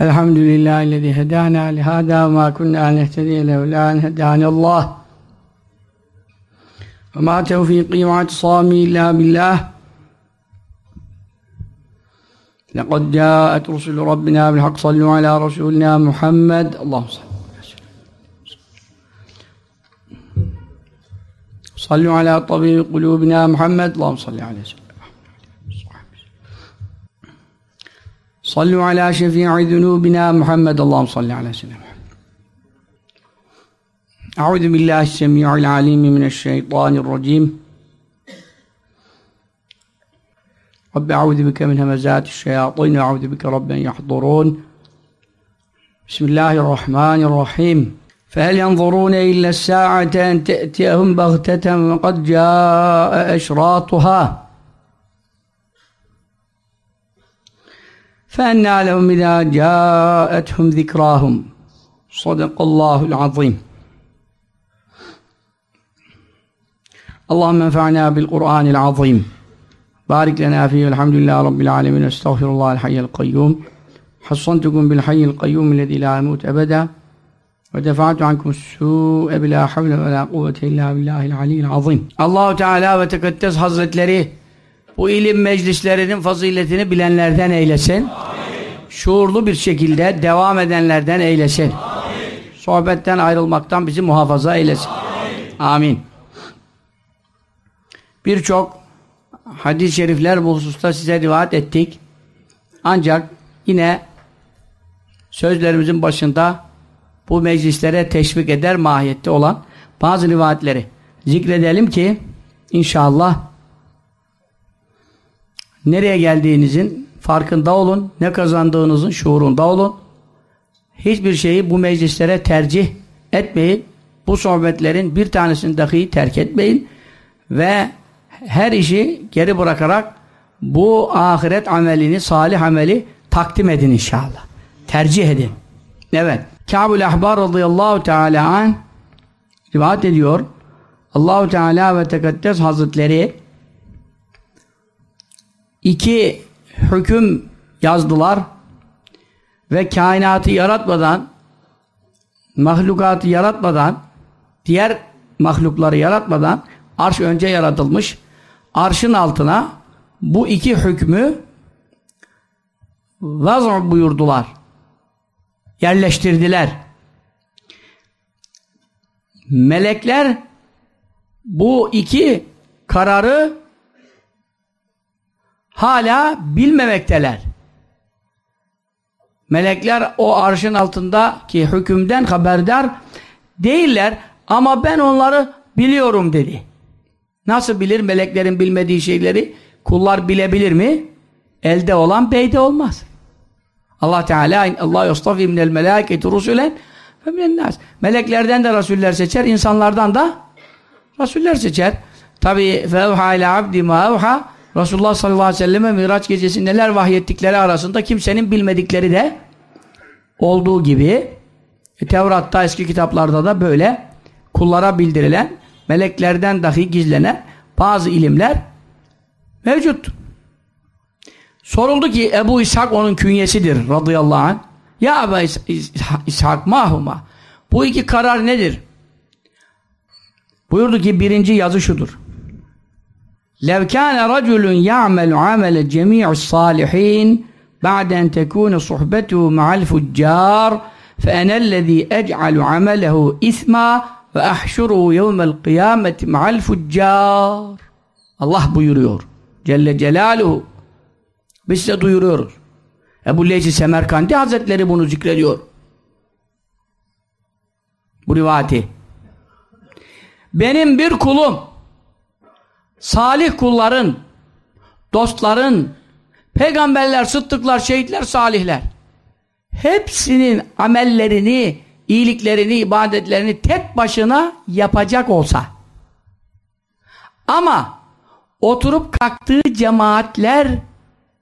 الحمد لله الذي هدانا لهذا وما كنا نهتدي لولا أن هدانا الله. وما توفيقي واعتصامي إلا بالله. لقد جاءت رسل ربنا بالحق صلوا على رسولنا محمد. اللهم صل صلوا على طبيب قلوبنا محمد. اللهم صل على سيدنا صلوا على شفيع ذنوبنا محمد. اللهم صل على سيدنا محمد. أعوذ بالله السميع العليم من الشيطان الرجيم. رب أعوذ بك من همزات الشياطين وأعوذ بك رب أن يحضرون. بسم الله الرحمن الرحيم. فهل ينظرون إلا الساعة أن تأتيهم بغتة وقد جاء أشراطها؟ فأنى لهم إذا جاءتهم ذكراهم صدق الله العظيم اللهم انفعنا بالقرآن العظيم بارك لنا فيه والحمد لله رب العالمين استغفر الله الحي القيوم حصنتكم بالحي القيوم الذي لا يموت أبدا ودفعت عنكم السوء بلا حول ولا قوة إلا بالله العلي العظيم الله Teala ve Tekaddes Hazretleri bu ilim meclislerinin faziletini bilenlerden eylesin. Amin. Şuurlu bir şekilde devam edenlerden eylesin. Amin. Sohbetten ayrılmaktan bizi muhafaza eylesin. Amin. Amin. Birçok hadis-i şerifler bu hususta size rivayet ettik. Ancak yine sözlerimizin başında bu meclislere teşvik eder mahiyette olan bazı rivayetleri zikredelim ki inşallah nereye geldiğinizin farkında olun, ne kazandığınızın şuurunda olun. Hiçbir şeyi bu meclislere tercih etmeyin. Bu sohbetlerin bir tanesini dahi terk etmeyin. Ve her işi geri bırakarak bu ahiret amelini, salih ameli takdim edin inşallah. Tercih edin. Evet. Kâb-ül Ahbar radıyallahu teala an rivayet ediyor. Allahu Teala ve Tekaddes Hazretleri iki hüküm yazdılar ve kainatı yaratmadan mahlukatı yaratmadan diğer mahlukları yaratmadan arş önce yaratılmış. Arşın altına bu iki hükmü vaz buyurdular yerleştirdiler. Melekler bu iki kararı hala bilmemekteler. Melekler o arşın altındaki hükümden haberdar değiller ama ben onları biliyorum dedi. Nasıl bilir meleklerin bilmediği şeyleri? Kullar bilebilir mi? Elde olan beyde olmaz. Allah Teala Allah yastafi minel melâketi rusulen ve minennâs. Meleklerden de rasuller seçer, insanlardan da rasuller seçer. Tabi fevhâ ile abdi mâ evhâ Resulullah sallallahu aleyhi ve selleme Miraç gecesi neler vahyettikleri arasında kimsenin bilmedikleri de olduğu gibi e, Tevrat'ta eski kitaplarda da böyle kullara bildirilen meleklerden dahi gizlenen bazı ilimler mevcut. Soruldu ki Ebu İshak onun künyesidir radıyallahu anh. Ya Ebu İshak mahuma. Bu iki karar nedir? Buyurdu ki birinci yazı şudur. لو كان رجل يعمل عمل جميع الصالحين بعد أن تكون صحبته مع الفجار فأنا الذي أجعل عمله إثما وأحشره يوم القيامة مع الفجار Allah buyuruyor. Celle Celaluhu. Biz size duyuruyoruz. Ebu Leysi Semerkandi Hazretleri bunu zikrediyor. Bu rivayeti. Benim bir kulum salih kulların, dostların, peygamberler, sıddıklar, şehitler, salihler. Hepsinin amellerini, iyiliklerini, ibadetlerini tek başına yapacak olsa. Ama oturup kalktığı cemaatler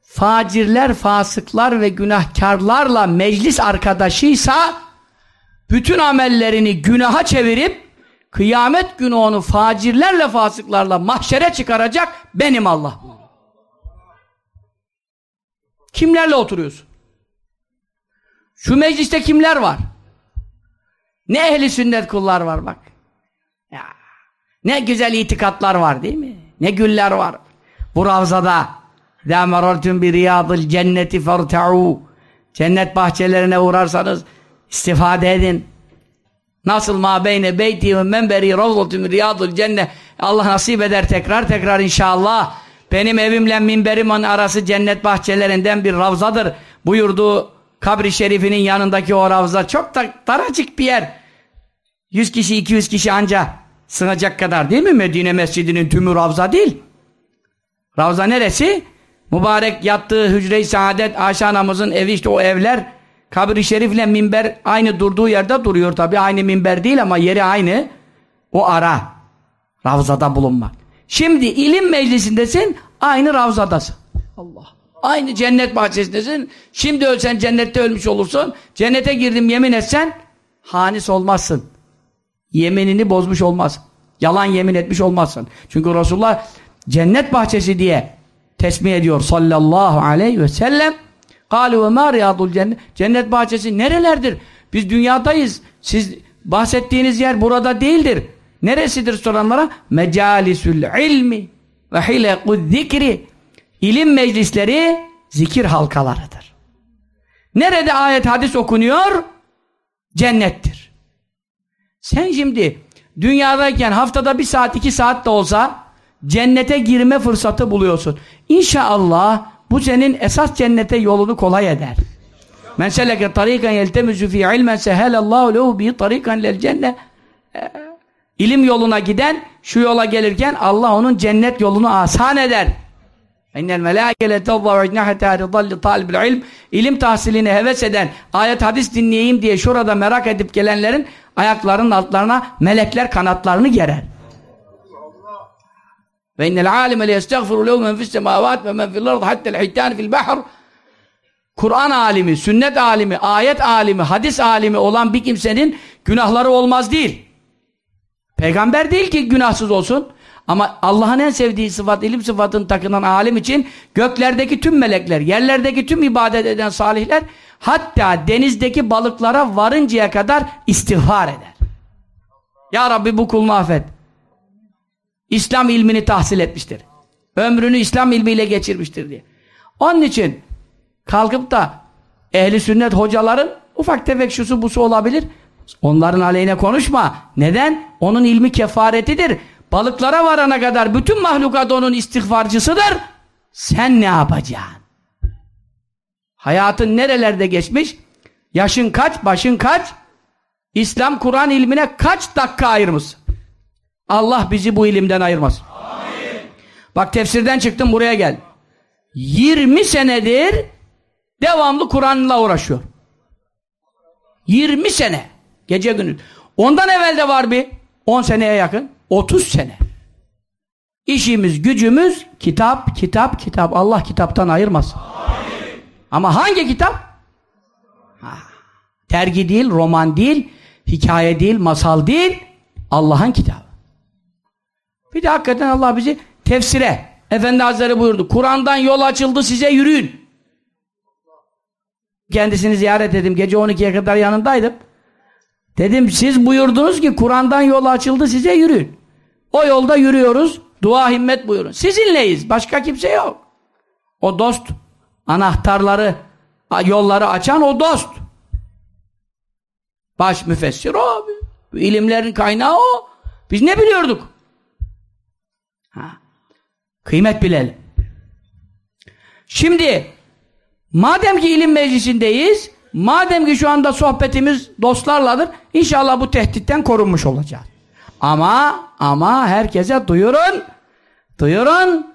facirler, fasıklar ve günahkarlarla meclis arkadaşıysa bütün amellerini günaha çevirip kıyamet günü onu facirlerle fasıklarla mahşere çıkaracak benim Allah. Kimlerle oturuyorsun? Şu mecliste kimler var? Ne ehli sünnet kullar var bak. Ya, ne güzel itikatlar var değil mi? Ne güller var. Bu ravzada "Da marartum bi riyadil cenneti fertau." Cennet bahçelerine uğrarsanız istifade edin. Nasıl ma beyne beyti ve menberi ravzatun riyadul cennet Allah nasip eder tekrar tekrar inşallah. Benim evimle minberimin arası cennet bahçelerinden bir ravzadır. Buyurduğu kabri şerifinin yanındaki o ravza çok da daracık bir yer. 100 kişi 200 kişi anca sığacak kadar değil mi? Medine mescidinin tümü ravza değil. Ravza neresi? Mübarek yattığı hücre-i saadet Ayşe anamızın evi işte o evler kabri şerifle minber aynı durduğu yerde duruyor tabi aynı minber değil ama yeri aynı. O ara ravzada bulunmak. Şimdi ilim meclisindesin aynı ravzadasın. Allah. Aynı cennet bahçesindesin. Şimdi ölsen cennette ölmüş olursun. Cennete girdim yemin etsen hanis olmazsın. Yeminini bozmuş olmaz yalan yemin etmiş olmazsın. Çünkü Resulullah cennet bahçesi diye tesmih ediyor sallallahu aleyhi ve sellem Kâlu ve riyadul cennet. Bahçesi nerelerdir? Biz dünyadayız. Siz bahsettiğiniz yer burada değildir. Neresidir soranlara? Mecalisül ilmi ve hilekuz zikri. İlim meclisleri zikir halkalarıdır. Nerede ayet hadis okunuyor? Cennettir. Sen şimdi dünyadayken haftada bir saat iki saat de olsa cennete girme fırsatı buluyorsun. İnşallah bu senin esas cennete yolunu kolay eder. Men seleke tarikan yeltemizu fi ilmen sehelallahu lehu bi tarikan lel cennet. İlim yoluna giden şu yola gelirken Allah onun cennet yolunu asan eder. İnnel melâkele tevvâ ecnâhetâ ridalli tâlibil ilm İlim tahsiline heves eden, ayet hadis dinleyeyim diye şurada merak edip gelenlerin ayaklarının altlarına melekler kanatlarını gerer. Ve innel alime le yestagfiru lehu men fis semavat ve men fil ard hattel hitan fil bahr Kur'an alimi, sünnet alimi, ayet alimi, hadis alimi olan bir kimsenin günahları olmaz değil. Peygamber değil ki günahsız olsun. Ama Allah'ın en sevdiği sıfat, ilim sıfatını takınan alim için göklerdeki tüm melekler, yerlerdeki tüm ibadet eden salihler hatta denizdeki balıklara varıncaya kadar istiğfar eder. Ya Rabbi bu kulunu affet. İslam ilmini tahsil etmiştir. Ömrünü İslam ilmiyle geçirmiştir diye. Onun için kalkıp da ehli sünnet hocaların ufak tefek şusu busu olabilir. Onların aleyhine konuşma. Neden? Onun ilmi kefaretidir. Balıklara varana kadar bütün mahlukat onun istiğfarcısıdır. Sen ne yapacaksın? Hayatın nerelerde geçmiş? Yaşın kaç, başın kaç? İslam Kur'an ilmine kaç dakika ayırmışsın? Allah bizi bu ilimden ayırmaz. Amin. Bak tefsirden çıktım buraya gel. 20 senedir devamlı Kur'an'la uğraşıyor. 20 sene. Gece gündüz. Ondan evvel de var bir 10 seneye yakın. 30 sene. İşimiz, gücümüz kitap, kitap, kitap. Allah kitaptan ayırmasın. Amin. Ama hangi kitap? Ha. Tergi değil, roman değil, hikaye değil, masal değil. Allah'ın kitabı. Bir de hakikaten Allah bizi tefsire. Efendi Hazretleri buyurdu. Kur'an'dan yol açıldı size yürüyün. Kendisini ziyaret ettim. Gece 12'ye kadar yanındaydım. Dedim siz buyurdunuz ki Kur'an'dan yol açıldı size yürüyün. O yolda yürüyoruz. Dua himmet buyurun. Sizinleyiz. Başka kimse yok. O dost anahtarları yolları açan o dost. Baş müfessir o. İlimlerin kaynağı o. Biz ne biliyorduk? Kıymet bilelim. Şimdi madem ki ilim meclisindeyiz madem ki şu anda sohbetimiz dostlarladır inşallah bu tehditten korunmuş olacağız. Ama ama herkese duyurun duyurun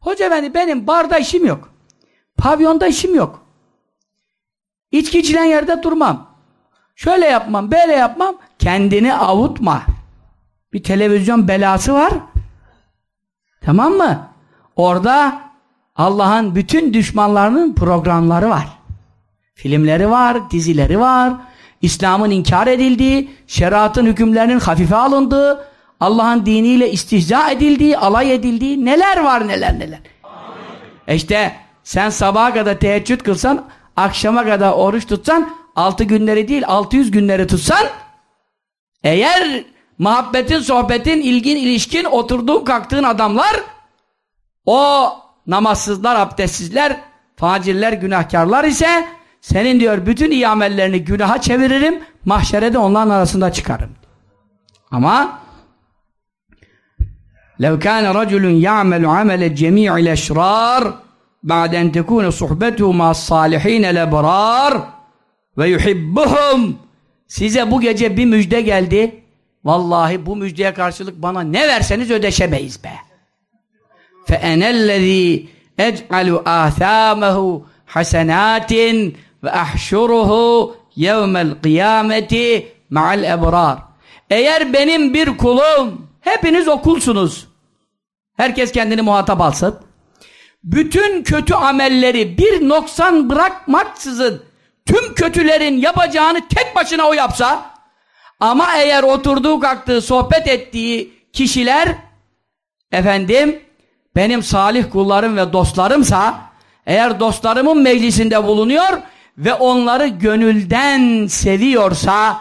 hoca efendi benim barda işim yok. Pavyonda işim yok. İçki içilen yerde durmam. Şöyle yapmam, böyle yapmam. Kendini avutma. Bir televizyon belası var. Tamam mı? Orada Allah'ın bütün düşmanlarının programları var. Filmleri var, dizileri var. İslam'ın inkar edildiği, şeriatın hükümlerinin hafife alındığı, Allah'ın diniyle istihza edildiği, alay edildiği neler var neler neler. E işte sen sabaha kadar teheccüd kılsan, akşama kadar oruç tutsan altı günleri değil 600 günleri tutsan eğer muhabbetin, sohbetin, ilgin, ilişkin, oturduğun, kalktığın adamlar o namazsızlar, abdestsizler, facirler, günahkarlar ise senin diyor bütün iyi amellerini günaha çeviririm, mahşere de onların arasında çıkarım. Ama لو كان رجل يعمل عمل جميع الأشرار بعد أن تكون صحبته مع الصالحين الأبرار ve yuhibbuhum size bu gece bir müjde geldi vallahi bu müjdeye karşılık bana ne verseniz ödeşemeyiz be. Fe enellezî ec'alu âthâmehu hasenâtin ve ahşuruhu yevmel kıyameti ma'al ebrar eğer benim bir kulum hepiniz okulsunuz. Herkes kendini muhatap alsın. Bütün kötü amelleri bir noksan bırakmaksızın tüm kötülerin yapacağını tek başına o yapsa ama eğer oturduğu kalktığı sohbet ettiği kişiler efendim benim salih kullarım ve dostlarımsa eğer dostlarımın meclisinde bulunuyor ve onları gönülden seviyorsa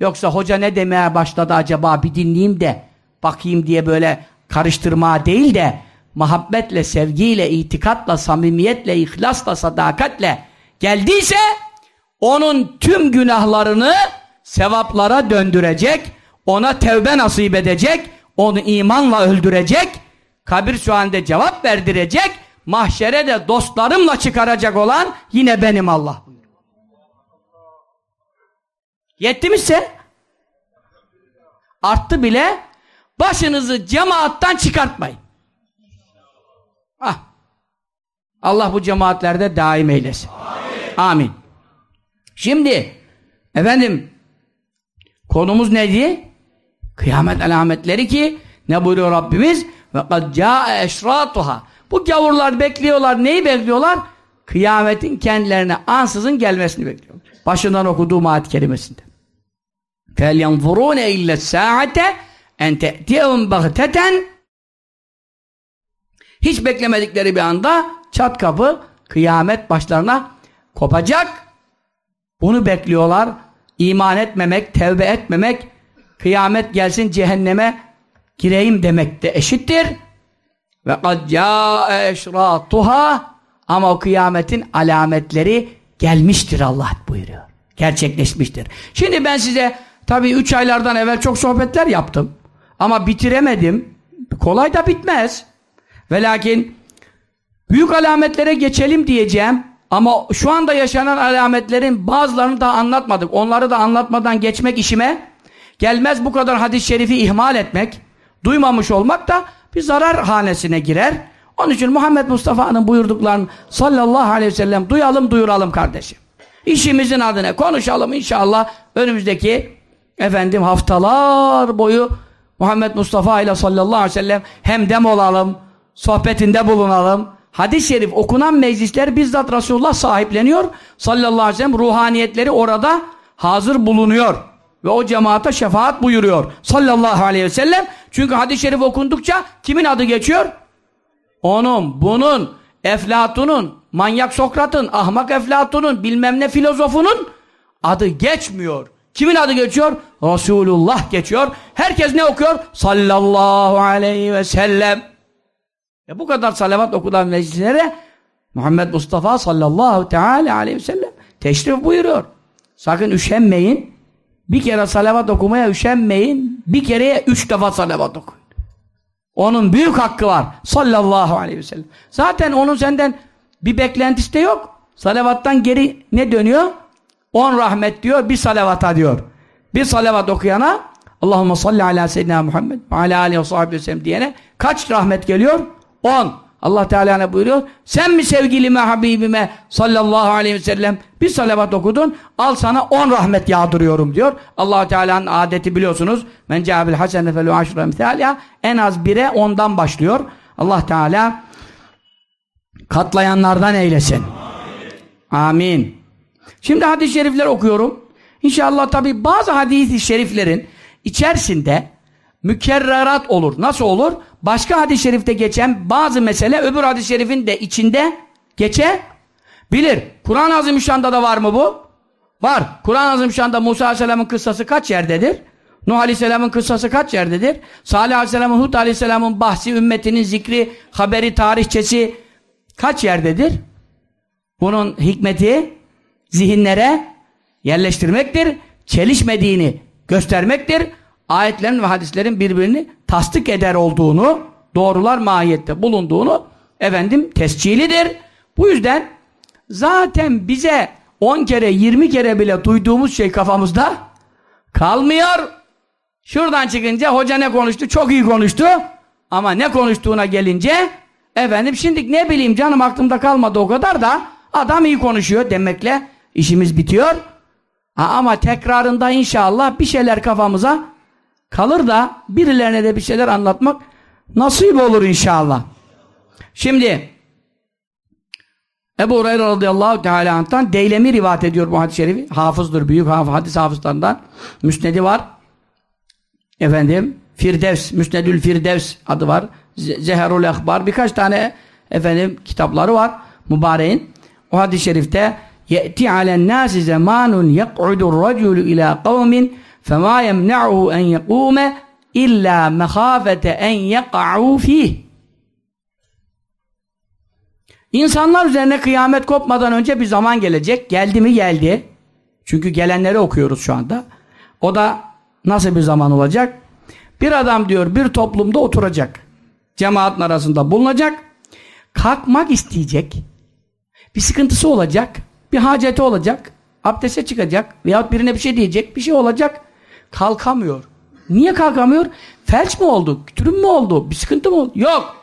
yoksa hoca ne demeye başladı acaba bir dinleyeyim de bakayım diye böyle karıştırma değil de muhabbetle, sevgiyle, itikatla, samimiyetle, ihlasla, sadakatle geldiyse onun tüm günahlarını sevaplara döndürecek, ona tevbe nasip edecek, onu imanla öldürecek, kabir sualinde cevap verdirecek, mahşere de dostlarımla çıkaracak olan yine benim Allah. Yetti mi size? Arttı bile başınızı cemaattan çıkartmayın. Ah. Allah bu cemaatlerde daim eylesin. Amin. Amin. Şimdi efendim Konumuz neydi? Kıyamet alametleri ki ne buyuruyor Rabbimiz? Ve kad ca'e eşratuha. Bu gavurlar bekliyorlar. Neyi bekliyorlar? Kıyametin kendilerine ansızın gelmesini bekliyorlar. Başından okuduğum ayet kelimesinde. Fel yanzurune illa sa'ate en te'tiyehum bagteten hiç beklemedikleri bir anda çat kapı kıyamet başlarına kopacak. Bunu bekliyorlar. İman etmemek, tevbe etmemek, kıyamet gelsin cehenneme gireyim demek de eşittir. Ve kad ca'e eşratuha ama o kıyametin alametleri gelmiştir Allah buyuruyor. Gerçekleşmiştir. Şimdi ben size tabii üç aylardan evvel çok sohbetler yaptım. Ama bitiremedim. Kolay da bitmez. Ve lakin büyük alametlere geçelim diyeceğim. Ama şu anda yaşanan alametlerin bazılarını da anlatmadık. Onları da anlatmadan geçmek işime gelmez bu kadar hadis-i şerifi ihmal etmek, duymamış olmak da bir zarar hanesine girer. Onun için Muhammed Mustafa'nın buyurduklarını sallallahu aleyhi ve sellem duyalım duyuralım kardeşim. İşimizin adına konuşalım inşallah önümüzdeki efendim haftalar boyu Muhammed Mustafa ile sallallahu aleyhi ve sellem hem dem olalım, sohbetinde bulunalım. Hadis-i şerif okunan meclisler bizzat Resulullah sahipleniyor. Sallallahu aleyhi ve sellem ruhaniyetleri orada hazır bulunuyor. Ve o cemaate şefaat buyuruyor. Sallallahu aleyhi ve sellem. Çünkü hadis-i şerif okundukça kimin adı geçiyor? Onun, bunun, Eflatun'un, manyak Sokrat'ın, ahmak Eflatun'un, bilmem ne filozofunun adı geçmiyor. Kimin adı geçiyor? Resulullah geçiyor. Herkes ne okuyor? Sallallahu aleyhi ve sellem. E bu kadar salavat okulan meclislere Muhammed Mustafa sallallahu teala aleyhi ve sellem teşrif buyuruyor. Sakın üşenmeyin. Bir kere salavat okumaya üşenmeyin. Bir kereye üç defa salavat okuyun. Onun büyük hakkı var. Sallallahu aleyhi ve sellem. Zaten onun senden bir beklentisi de yok. Salavattan geri ne dönüyor? On rahmet diyor, bir salavata diyor. Bir salavat okuyana Allahümme salli ala seyyidina Muhammed ve ala aleyhi ve sahibi ve sellem diyene kaç rahmet geliyor? On. Allah Teala ne buyuruyor? Sen mi sevgilime, Habibime sallallahu aleyhi ve sellem bir salavat okudun, al sana on rahmet yağdırıyorum diyor. allah Teala'nın adeti biliyorsunuz. Men ca'abil hasene felu aşru emthâliha en az bire ondan başlıyor. Allah Teala katlayanlardan eylesin. Amin. Şimdi hadis-i şerifler okuyorum. İnşallah tabi bazı hadis-i şeriflerin içerisinde mükerrerat olur. Nasıl olur? Başka hadis-i şerifte geçen bazı mesele öbür hadis-i şerifin de içinde geçe bilir. Kur'an-ı Azimüşşan'da da var mı bu? Var. Kur'an-ı Azimüşşan'da Musa Aleyhisselam'ın kıssası kaç yerdedir? Nuh Aleyhisselam'ın kıssası kaç yerdedir? Salih Aleyhisselam'ın, Hud Aleyhisselam'ın bahsi, ümmetinin zikri, haberi, tarihçesi kaç yerdedir? Bunun hikmeti zihinlere yerleştirmektir. Çelişmediğini göstermektir. Ayetlerin ve hadislerin birbirini tasdik eder olduğunu, doğrular mahiyette bulunduğunu efendim tescilidir. Bu yüzden zaten bize 10 kere 20 kere bile duyduğumuz şey kafamızda kalmıyor. Şuradan çıkınca hoca ne konuştu? Çok iyi konuştu. Ama ne konuştuğuna gelince efendim şimdi ne bileyim canım aklımda kalmadı o kadar da adam iyi konuşuyor demekle işimiz bitiyor. Ha, ama tekrarında inşallah bir şeyler kafamıza kalır da birilerine de bir şeyler anlatmak nasip olur inşallah. Şimdi Ebu Hureyre radıyallahu teala anh'tan Deylemi rivayet ediyor bu hadis-i şerifi. Hafızdır, büyük hafız, hadis hafızlarından. Müsnedi var. Efendim, Firdevs, Müsnedül Firdevs adı var. Zeherul Ekbar, birkaç tane efendim kitapları var. Mübareğin. O hadis-i şerifte يَأْتِ عَلَى النَّاسِ زَمَانٌ يَقْعُدُ الرَّجُلُ إِلَى قَوْمٍ فَمَا يَمْنَعُهُ أَنْ يَقُومَ إِلَّا مَخَافَةَ أَنْ يَقَعُوا فِيهِ İnsanlar üzerine kıyamet kopmadan önce bir zaman gelecek. Geldi mi geldi. Çünkü gelenleri okuyoruz şu anda. O da nasıl bir zaman olacak? Bir adam diyor bir toplumda oturacak. Cemaatin arasında bulunacak. Kalkmak isteyecek. Bir sıkıntısı olacak. Bir haceti olacak. Abdeste çıkacak. Veyahut birine bir şey diyecek. Bir şey olacak. Kalkamıyor. Niye kalkamıyor? Felç mi oldu? Kütürüm mü oldu? Bir sıkıntı mı oldu? Yok.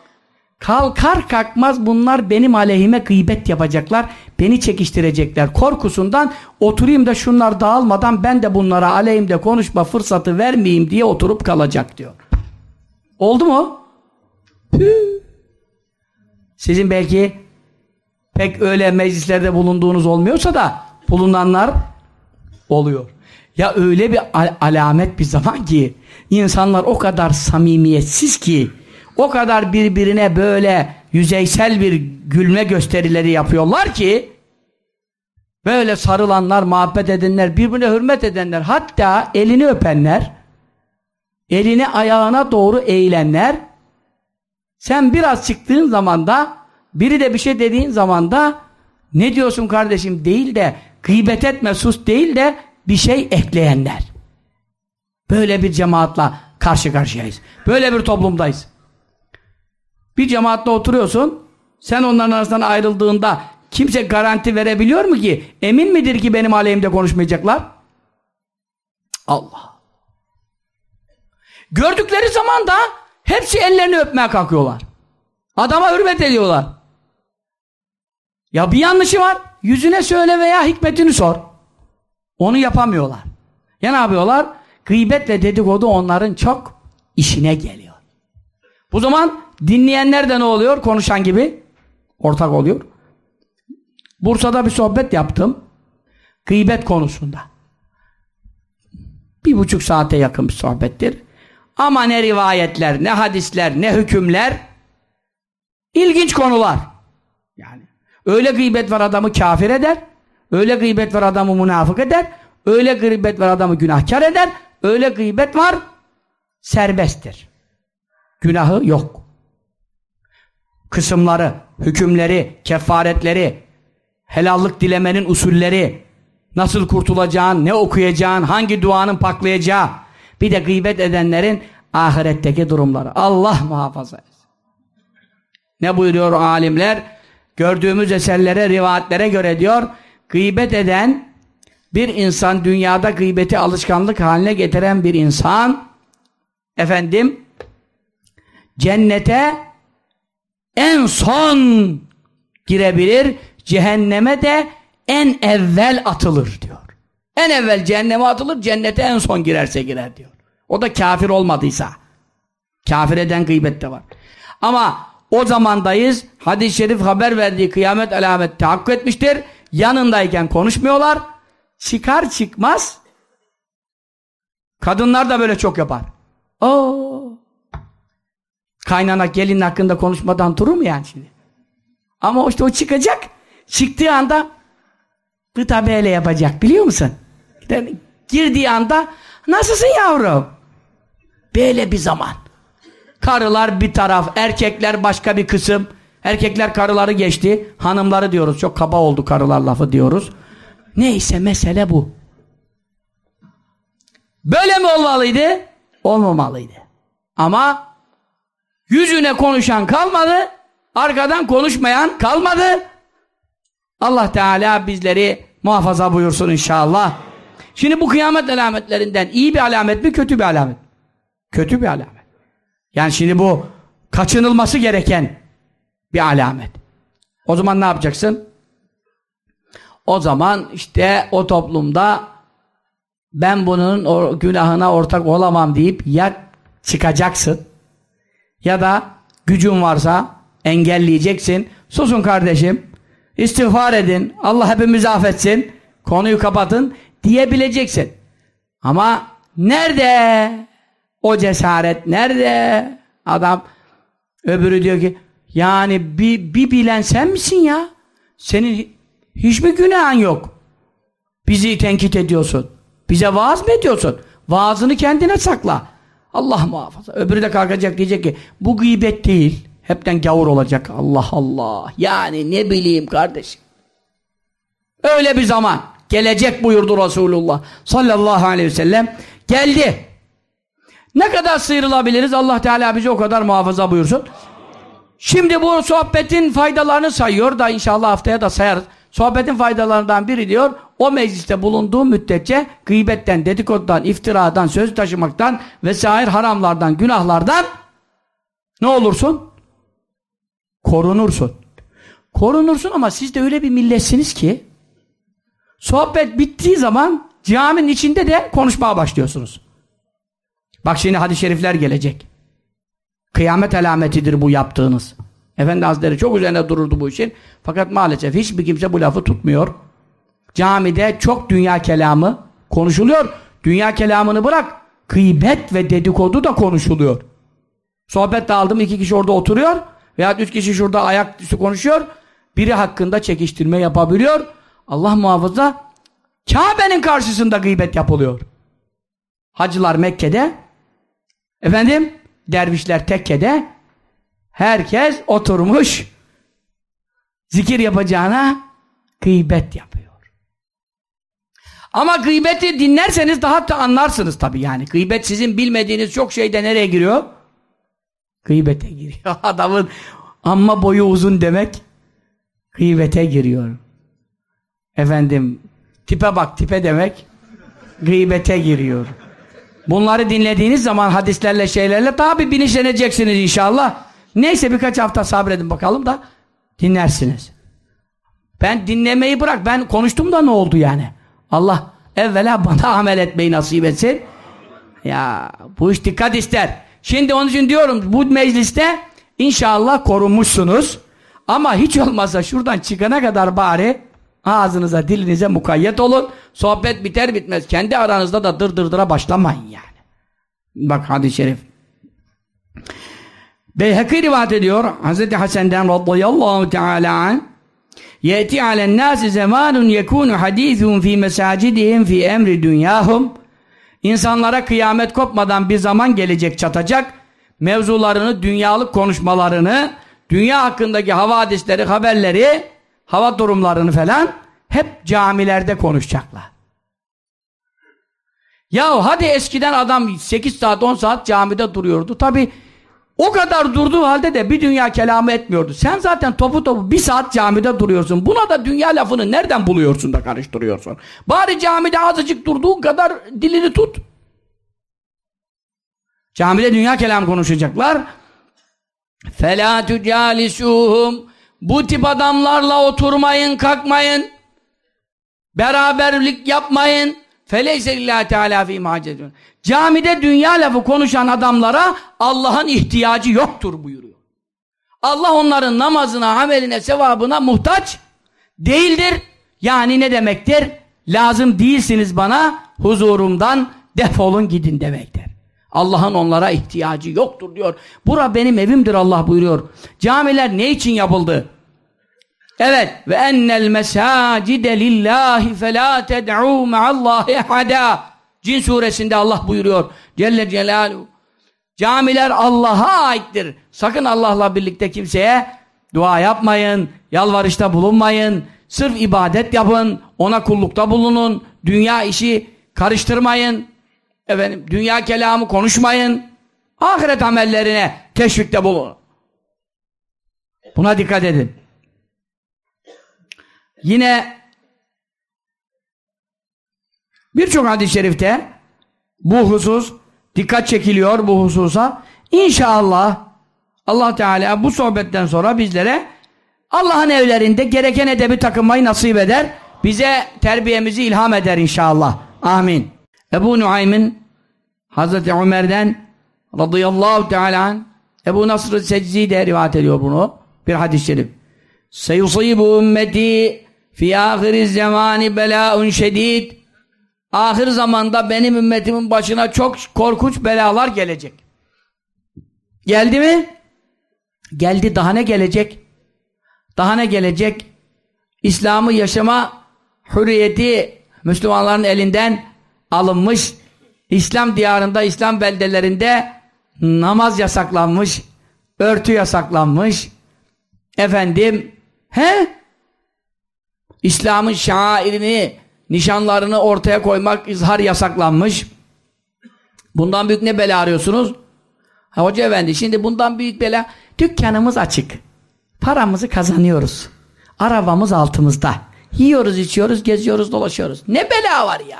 Kalkar kalkmaz bunlar benim aleyhime gıybet yapacaklar. Beni çekiştirecekler. Korkusundan oturayım da şunlar dağılmadan ben de bunlara aleyhimde konuşma fırsatı vermeyeyim diye oturup kalacak diyor. Oldu mu? Sizin belki pek öyle meclislerde bulunduğunuz olmuyorsa da bulunanlar oluyor. Ya öyle bir al alamet bir zaman ki insanlar o kadar samimiyetsiz ki o kadar birbirine böyle yüzeysel bir gülme gösterileri yapıyorlar ki böyle sarılanlar, muhabbet edenler, birbirine hürmet edenler, hatta elini öpenler, elini ayağına doğru eğilenler, sen biraz çıktığın zaman da, biri de bir şey dediğin zaman da, ne diyorsun kardeşim? değil de, gıybet etme sus. değil de, bir şey ekleyenler. Böyle bir cemaatla karşı karşıyayız. Böyle bir toplumdayız. Bir cemaatle oturuyorsun, sen onların arasından ayrıldığında kimse garanti verebiliyor mu ki? Emin midir ki benim aleyhimde konuşmayacaklar? Allah. Gördükleri zaman da hepsi ellerini öpmeye kalkıyorlar. Adama hürmet ediyorlar. Ya bir yanlışı var, yüzüne söyle veya hikmetini sor. Onu yapamıyorlar. Ya ne yapıyorlar? Gıybet ve dedikodu onların çok işine geliyor. Bu zaman dinleyenler de ne oluyor? Konuşan gibi ortak oluyor. Bursa'da bir sohbet yaptım. Gıybet konusunda. Bir buçuk saate yakın bir sohbettir. Ama ne rivayetler, ne hadisler, ne hükümler. İlginç konular. Yani öyle gıybet var adamı kafir eder. Öyle gıybet var adamı münafık eder. Öyle gıybet var adamı günahkar eder. Öyle gıybet var serbesttir. Günahı yok. Kısımları, hükümleri, kefaretleri, helallık dilemenin usulleri, nasıl kurtulacağın, ne okuyacağın, hangi duanın paklayacağı, bir de gıybet edenlerin ahiretteki durumları. Allah muhafaza etsin. Ne buyuruyor alimler? Gördüğümüz eserlere, rivayetlere göre diyor, gıybet eden bir insan, dünyada gıybeti alışkanlık haline getiren bir insan, efendim, cennete en son girebilir, cehenneme de en evvel atılır diyor. En evvel cehenneme atılır, cennete en son girerse girer diyor. O da kafir olmadıysa. Kafir eden gıybet de var. Ama o zamandayız. Hadis-i şerif haber verdiği kıyamet alameti tahakkuk etmiştir. Yanındayken konuşmuyorlar. Çıkar çıkmaz kadınlar da böyle çok yapar. Oo. Kaynana gelin hakkında konuşmadan durur mu yani şimdi? Ama işte o çıkacak. Çıktığı anda öyle yapacak biliyor musun? Girdiği anda nasılsın yavrum? Böyle bir zaman. Karılar bir taraf, erkekler başka bir kısım. Erkekler karıları geçti. Hanımları diyoruz. Çok kaba oldu karılar lafı diyoruz. Neyse mesele bu. Böyle mi olmalıydı? Olmamalıydı. Ama yüzüne konuşan kalmadı. Arkadan konuşmayan kalmadı. Allah Teala bizleri muhafaza buyursun inşallah. Şimdi bu kıyamet alametlerinden iyi bir alamet mi kötü bir alamet? Kötü bir alamet. Yani şimdi bu kaçınılması gereken bir alamet. O zaman ne yapacaksın? O zaman işte o toplumda ben bunun o günahına ortak olamam deyip ya çıkacaksın ya da gücün varsa engelleyeceksin. Susun kardeşim. İstiğfar edin. Allah hepimizi affetsin. Konuyu kapatın diyebileceksin. Ama nerede o cesaret? Nerede? Adam öbürü diyor ki yani bir, bir bilen sen misin ya? Senin hiçbir günahın yok. Bizi tenkit ediyorsun. Bize vaaz mı ediyorsun? Vaazını kendine sakla. Allah muhafaza. Öbürü de kalkacak diyecek ki bu gıybet değil. Hepten gavur olacak. Allah Allah. Yani ne bileyim kardeşim. Öyle bir zaman gelecek buyurdu Resulullah sallallahu aleyhi ve sellem. Geldi. Ne kadar sıyrılabiliriz? Allah Teala bizi o kadar muhafaza buyursun. Şimdi bu sohbetin faydalarını sayıyor da inşallah haftaya da sayarız. Sohbetin faydalarından biri diyor, o mecliste bulunduğu müddetçe gıybetten, dedikodudan, iftiradan, söz taşımaktan vesaire haramlardan, günahlardan ne olursun? Korunursun. Korunursun ama siz de öyle bir milletsiniz ki sohbet bittiği zaman caminin içinde de konuşmaya başlıyorsunuz. Bak şimdi hadis-i şerifler gelecek. Kıyamet alametidir bu yaptığınız. Efendi Hazretleri çok üzerine dururdu bu işin. Fakat maalesef hiçbir kimse bu lafı tutmuyor. Camide çok dünya kelamı konuşuluyor. Dünya kelamını bırak, gıybet ve dedikodu da konuşuluyor. Sohbet aldım, iki kişi orada oturuyor veya üç kişi şurada ayak konuşuyor. Biri hakkında çekiştirme yapabiliyor. Allah muhafaza Kabe'nin karşısında gıybet yapılıyor. Hacılar Mekke'de efendim dervişler tekkede herkes oturmuş zikir yapacağına gıybet yapıyor. Ama gıybeti dinlerseniz daha da anlarsınız tabii yani. Gıybet sizin bilmediğiniz çok şeyde nereye giriyor? Gıybete giriyor. Adamın amma boyu uzun demek gıybete giriyor. Efendim tipe bak tipe demek gıybete giriyor. Bunları dinlediğiniz zaman hadislerle şeylerle tabi bilinçleneceksiniz inşallah. Neyse birkaç hafta sabredin bakalım da dinlersiniz. Ben dinlemeyi bırak ben konuştum da ne oldu yani? Allah evvela bana amel etmeyi nasip etsin. Ya bu iş dikkat ister. Şimdi onun için diyorum bu mecliste inşallah korunmuşsunuz. Ama hiç olmazsa şuradan çıkana kadar bari ağzınıza dilinize mukayyet olun. Sohbet biter bitmez. Kendi aranızda da dır dır dıra başlamayın yani. Bak hadis-i şerif. Beyhaki rivayet ediyor. Hz. Hasan'dan radıyallahu teala an Yeti alen nasi zamanun yekunu hadithun fi mesacidihim fi emri dünyahum İnsanlara kıyamet kopmadan bir zaman gelecek çatacak. Mevzularını, dünyalık konuşmalarını, dünya hakkındaki havadisleri, haberleri, hava durumlarını falan hep camilerde konuşacaklar. Ya hadi eskiden adam 8 saat 10 saat camide duruyordu. Tabi o kadar durduğu halde de bir dünya kelamı etmiyordu. Sen zaten topu topu bir saat camide duruyorsun. Buna da dünya lafını nereden buluyorsun da karıştırıyorsun? Bari camide azıcık durduğun kadar dilini tut. Camide dünya kelam konuşacaklar. فَلَا تُجَالِسُوهُمْ bu tip adamlarla oturmayın, kalkmayın. Beraberlik yapmayın. Feleyse lillahi teala fi macedun. Camide dünya lafı konuşan adamlara Allah'ın ihtiyacı yoktur buyuruyor. Allah onların namazına, ameline, sevabına muhtaç değildir. Yani ne demektir? Lazım değilsiniz bana, huzurumdan defolun gidin demektir. Allah'ın onlara ihtiyacı yoktur diyor. Bura benim evimdir Allah buyuruyor. Camiler ne için yapıldı? Evet ve ennel mesacide lillahi felâ ted'û me'allâhi ehadâ Cin suresinde Allah buyuruyor Celle Celaluhu Camiler Allah'a aittir. Sakın Allah'la birlikte kimseye dua yapmayın, yalvarışta bulunmayın, sırf ibadet yapın, ona kullukta bulunun, dünya işi karıştırmayın, efendim, dünya kelamı konuşmayın, ahiret amellerine teşvikte bulunun. Buna dikkat edin. Yine birçok hadis-i şerifte bu husus dikkat çekiliyor bu hususa. İnşallah Allah Teala bu sohbetten sonra bizlere Allah'ın evlerinde gereken edebi takınmayı nasip eder. Bize terbiyemizi ilham eder inşallah. Amin. Ebu Nuaym'in Hazreti Ömer'den radıyallahu teala Ebu Nasr-ı Seczi de rivayet ediyor bunu. Bir hadis-i şerif. Seyusibu ümmeti fi ahiriz zamani belâun şedid ahir zamanda benim ümmetimin başına çok korkunç belalar gelecek. Geldi mi? Geldi. Daha ne gelecek? Daha ne gelecek? İslam'ı yaşama hürriyeti Müslümanların elinden alınmış. İslam diyarında, İslam beldelerinde namaz yasaklanmış, örtü yasaklanmış. Efendim, he? İslam'ın şairini nişanlarını ortaya koymak, izhar yasaklanmış. Bundan büyük ne bela arıyorsunuz? Ha, Hoca efendi şimdi bundan büyük bela dükkanımız açık. Paramızı kazanıyoruz. Arabamız altımızda. Yiyoruz, içiyoruz, geziyoruz, dolaşıyoruz. Ne bela var ya?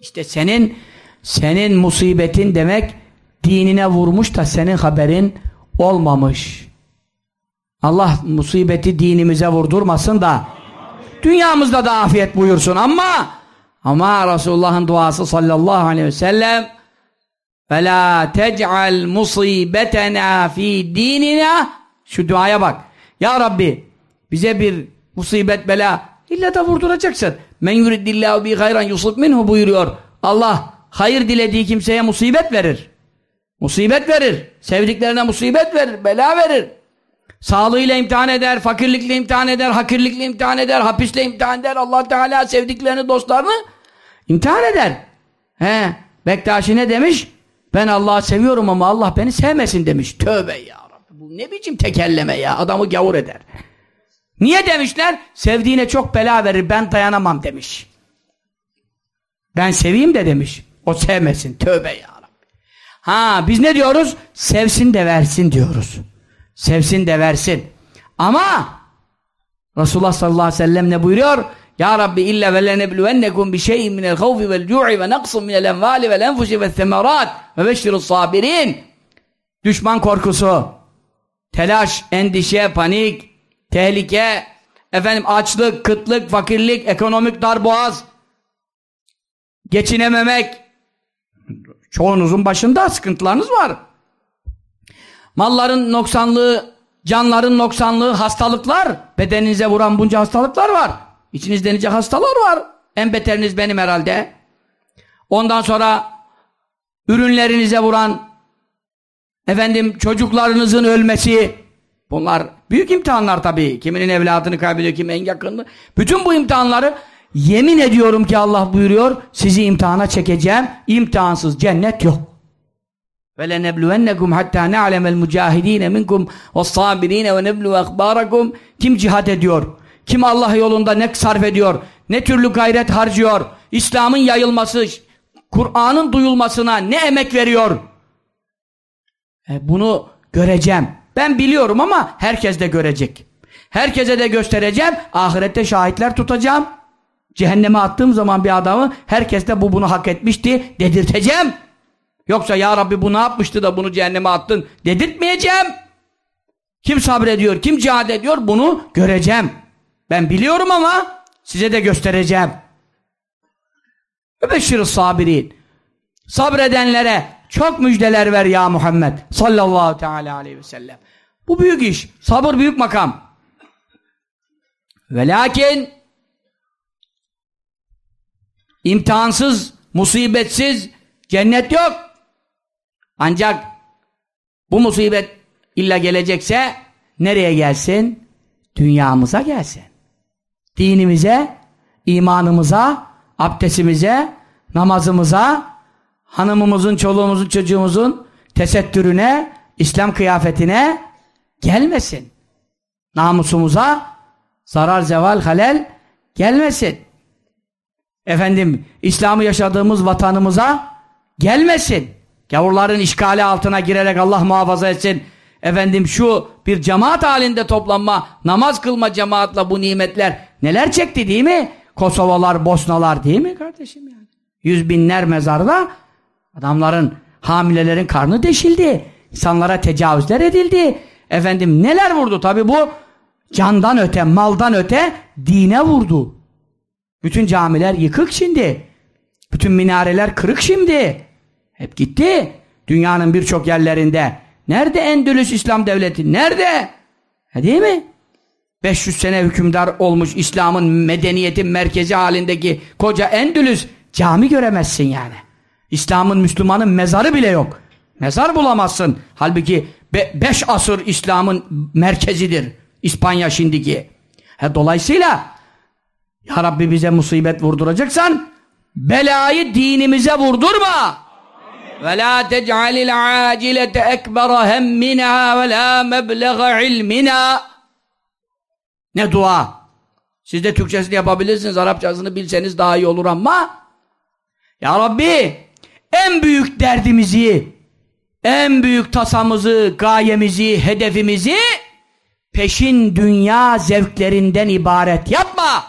İşte senin senin musibetin demek dinine vurmuş da senin haberin olmamış. Allah musibeti dinimize vurdurmasın da dünyamızda da afiyet buyursun ama ama Resulullah'ın duası sallallahu aleyhi ve sellem ve la tec'al musibetena fi şu duaya bak. Ya Rabbi bize bir musibet bela illa da vurduracaksın. Men yuridillahu bi hayran yusuf minhu buyuruyor. Allah hayır dilediği kimseye musibet verir. Musibet verir. Sevdiklerine musibet verir. Bela verir. Sağlığıyla imtihan eder, fakirlikle imtihan eder, hakirlikle imtihan eder, hapisle imtihan eder. Allah Teala sevdiklerini, dostlarını imtihan eder. He, Bektaşi ne demiş? Ben Allah'ı seviyorum ama Allah beni sevmesin demiş. Tövbe ya Rabbi. Bu ne biçim tekelleme ya? Adamı gavur eder. Niye demişler? Sevdiğine çok bela verir, ben dayanamam demiş. Ben seveyim de demiş. O sevmesin. Tövbe ya. Ha biz ne diyoruz? Sevsin de versin diyoruz. Sevsin de versin. Ama Resulullah sallallahu aleyhi ve sellem ne buyuruyor? Ya Rabbi illa ve lenebluvennekum bi şeyin minel havfi vel cu'i ve naqsın minel envali vel enfusi ve semerat ve beşşirus sabirin. Düşman korkusu, telaş, endişe, panik, tehlike, efendim açlık, kıtlık, fakirlik, ekonomik darboğaz, geçinememek, çoğunuzun başında sıkıntılarınız var malların noksanlığı, canların noksanlığı, hastalıklar, bedeninize vuran bunca hastalıklar var. İçinizde nice hastalar var. En beteriniz benim herhalde. Ondan sonra ürünlerinize vuran efendim çocuklarınızın ölmesi bunlar büyük imtihanlar tabii. Kiminin evladını kaybediyor, kimin en yakınını. Bütün bu imtihanları yemin ediyorum ki Allah buyuruyor sizi imtihana çekeceğim. İmtihansız cennet yok. وَلَنَبْلُوَنَّكُمْ حَتَّى نَعْلَمَ الْمُجَاهِد۪ينَ مِنْكُمْ وَالصَّابِر۪ينَ وَنَبْلُوا اَخْبَارَكُمْ Kim cihad ediyor? Kim Allah yolunda ne sarf ediyor? Ne türlü gayret harcıyor? İslam'ın yayılması, Kur'an'ın duyulmasına ne emek veriyor? E bunu göreceğim. Ben biliyorum ama herkes de görecek. Herkese de göstereceğim. Ahirette şahitler tutacağım. Cehenneme attığım zaman bir adamı herkes de bu bunu hak etmişti dedirteceğim. Yoksa ya Rabbi bu ne yapmıştı da bunu cehenneme attın dedirtmeyeceğim. Kim sabrediyor, kim cihad ediyor bunu göreceğim. Ben biliyorum ama size de göstereceğim. Öbeşşir sabirin. Sabredenlere çok müjdeler ver ya Muhammed sallallahu teala aleyhi ve sellem. Bu büyük iş. Sabır büyük makam. Ve lakin imtihansız, musibetsiz cennet yok. Ancak bu musibet illa gelecekse nereye gelsin? dünyamıza gelsin. Dinimize, imanımıza, abdestimize, namazımıza, hanımımızın, çoluğumuzun, çocuğumuzun tesettürüne, İslam kıyafetine gelmesin. Namusumuza zarar, zeval, halel gelmesin. Efendim, İslam'ı yaşadığımız vatanımıza gelmesin. Gavurların işgali altına girerek Allah muhafaza etsin. Efendim şu bir cemaat halinde toplanma, namaz kılma cemaatla bu nimetler neler çekti değil mi? Kosovalar, Bosnalar değil mi kardeşim yani? Yüz binler mezarda adamların, hamilelerin karnı deşildi. İnsanlara tecavüzler edildi. Efendim neler vurdu? Tabi bu candan öte, maldan öte dine vurdu. Bütün camiler yıkık şimdi. Bütün minareler kırık şimdi. Hep gitti. Dünyanın birçok yerlerinde. Nerede Endülüs İslam Devleti? Nerede? He değil mi? 500 sene hükümdar olmuş İslam'ın medeniyetin merkezi halindeki koca Endülüs cami göremezsin yani. İslam'ın Müslümanın mezarı bile yok. Mezar bulamazsın. Halbuki 5 be asır İslam'ın merkezidir. İspanya şimdiki. He, dolayısıyla Ya Rabbi bize musibet vurduracaksan belayı dinimize vurdurma. Ve la tec'alil acilete ekbera hemmina ve la meblega ilmina. Ne dua? Siz de Türkçesini yapabilirsiniz, Arapçasını bilseniz daha iyi olur ama Ya Rabbi en büyük derdimizi, en büyük tasamızı, gayemizi, hedefimizi peşin dünya zevklerinden ibaret yapma.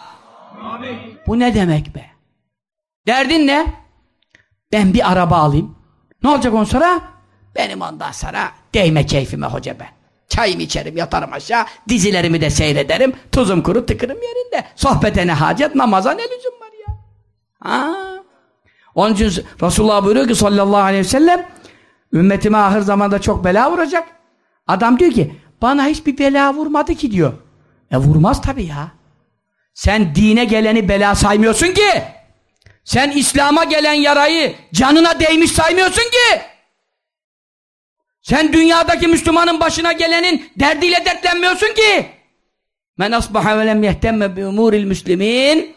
Amin. Bu ne demek be? Derdin ne? Ben bir araba alayım. Ne olacak on sonra? Benim ondan sonra değme keyfime hoca ben. Çayımı içerim, yatarım aşağı, dizilerimi de seyrederim, tuzum kuru tıkırım yerinde. Sohbete ne hacet, namaza ne lüzum var ya? Ha. Onun için Resulullah buyuruyor ki sallallahu aleyhi ve sellem, ümmetime ahir zamanda çok bela vuracak. Adam diyor ki, bana hiçbir bela vurmadı ki diyor. E vurmaz tabii ya. Sen dine geleni bela saymıyorsun ki. Sen İslam'a gelen yarayı canına değmiş saymıyorsun ki. Sen dünyadaki Müslümanın başına gelenin derdiyle dertlenmiyorsun ki. Men asbaha ve lem yehtemme bi umuril müslimin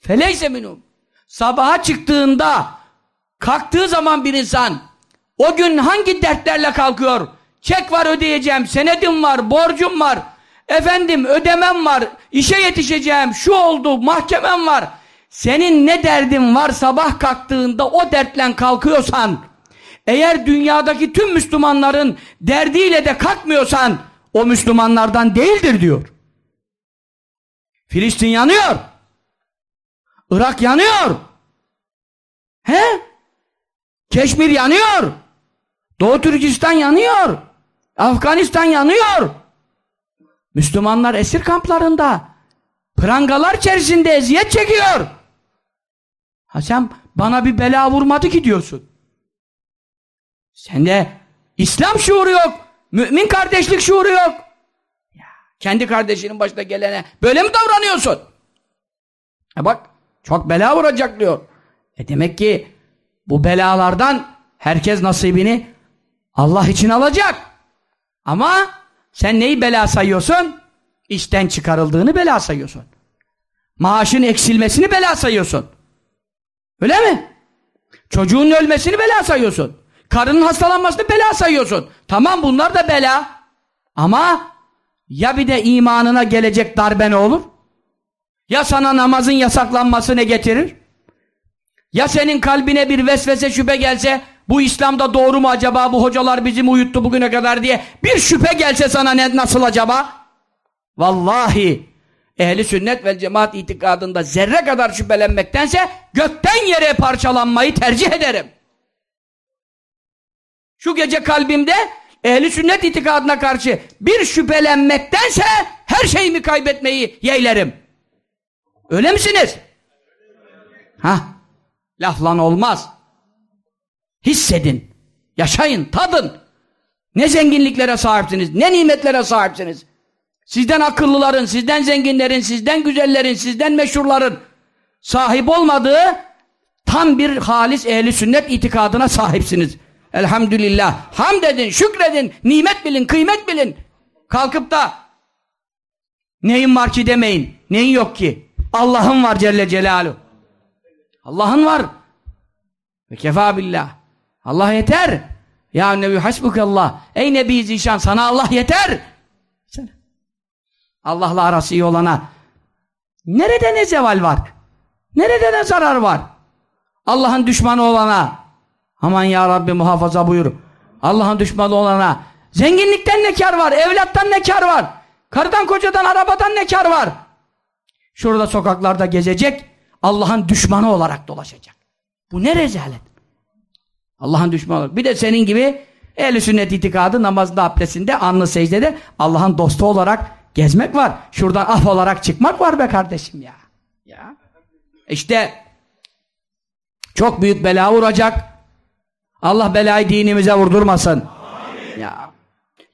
feleyse minum. Sabaha çıktığında kalktığı zaman bir insan o gün hangi dertlerle kalkıyor? Çek var ödeyeceğim, senedim var, borcum var, efendim ödemem var, işe yetişeceğim, şu oldu, mahkemem var. Senin ne derdin var sabah kalktığında o dertle kalkıyorsan, eğer dünyadaki tüm Müslümanların derdiyle de kalkmıyorsan, o Müslümanlardan değildir diyor. Filistin yanıyor. Irak yanıyor. He? Keşmir yanıyor. Doğu Türkistan yanıyor. Afganistan yanıyor. Müslümanlar esir kamplarında prangalar içerisinde eziyet çekiyor. Ha sen bana bir bela vurmadı ki diyorsun. Sende İslam şuuru yok. Mümin kardeşlik şuuru yok. Ya, kendi kardeşinin başına gelene böyle mi davranıyorsun? E bak çok bela vuracak diyor. E demek ki bu belalardan herkes nasibini Allah için alacak. Ama sen neyi bela sayıyorsun? İşten çıkarıldığını bela sayıyorsun. Maaşın eksilmesini bela sayıyorsun. Öyle mi? Çocuğun ölmesini bela sayıyorsun. Karının hastalanmasını bela sayıyorsun. Tamam bunlar da bela. Ama ya bir de imanına gelecek darbe ne olur? Ya sana namazın yasaklanması ne getirir? Ya senin kalbine bir vesvese şüphe gelse bu İslam'da doğru mu acaba bu hocalar bizim uyuttu bugüne kadar diye bir şüphe gelse sana ne, nasıl acaba? Vallahi ehli sünnet ve cemaat itikadında zerre kadar şüphelenmektense gökten yere parçalanmayı tercih ederim. Şu gece kalbimde ehli sünnet itikadına karşı bir şüphelenmektense her şeyimi kaybetmeyi yeğlerim. Öyle misiniz? Ha? Laflan olmaz. Hissedin. Yaşayın, tadın. Ne zenginliklere sahipsiniz, ne nimetlere sahipsiniz. Sizden akıllıların, sizden zenginlerin, sizden güzellerin, sizden meşhurların sahip olmadığı tam bir halis ehli sünnet itikadına sahipsiniz. Elhamdülillah. Hamd edin, şükredin, nimet bilin, kıymet bilin. Kalkıp da Neyin var ki demeyin. Neyin yok ki? Allah'ın var Celle Celaluhu. Allah'ın var. Ve kefa billah. Allah yeter. Ya Nebi hasbukallah. Ey Nebi Zişan sana Allah yeter. Allah'la arası iyi olana nerede ne zeval var? Nerede ne zarar var? Allah'ın düşmanı olana aman ya Rabbi muhafaza buyur. Allah'ın düşmanı olana zenginlikten ne kar var? Evlattan ne kar var? Karıdan kocadan arabadan ne kar var? Şurada sokaklarda gezecek Allah'ın düşmanı olarak dolaşacak. Bu ne rezalet? Allah'ın düşmanı olarak. Bir de senin gibi ehl sünnet itikadı namazda, abdestinde, anlı secdede Allah'ın dostu olarak gezmek var. Şuradan af olarak çıkmak var be kardeşim ya. Ya. İşte çok büyük bela vuracak. Allah belayı dinimize vurdurmasın. Amin. Ya.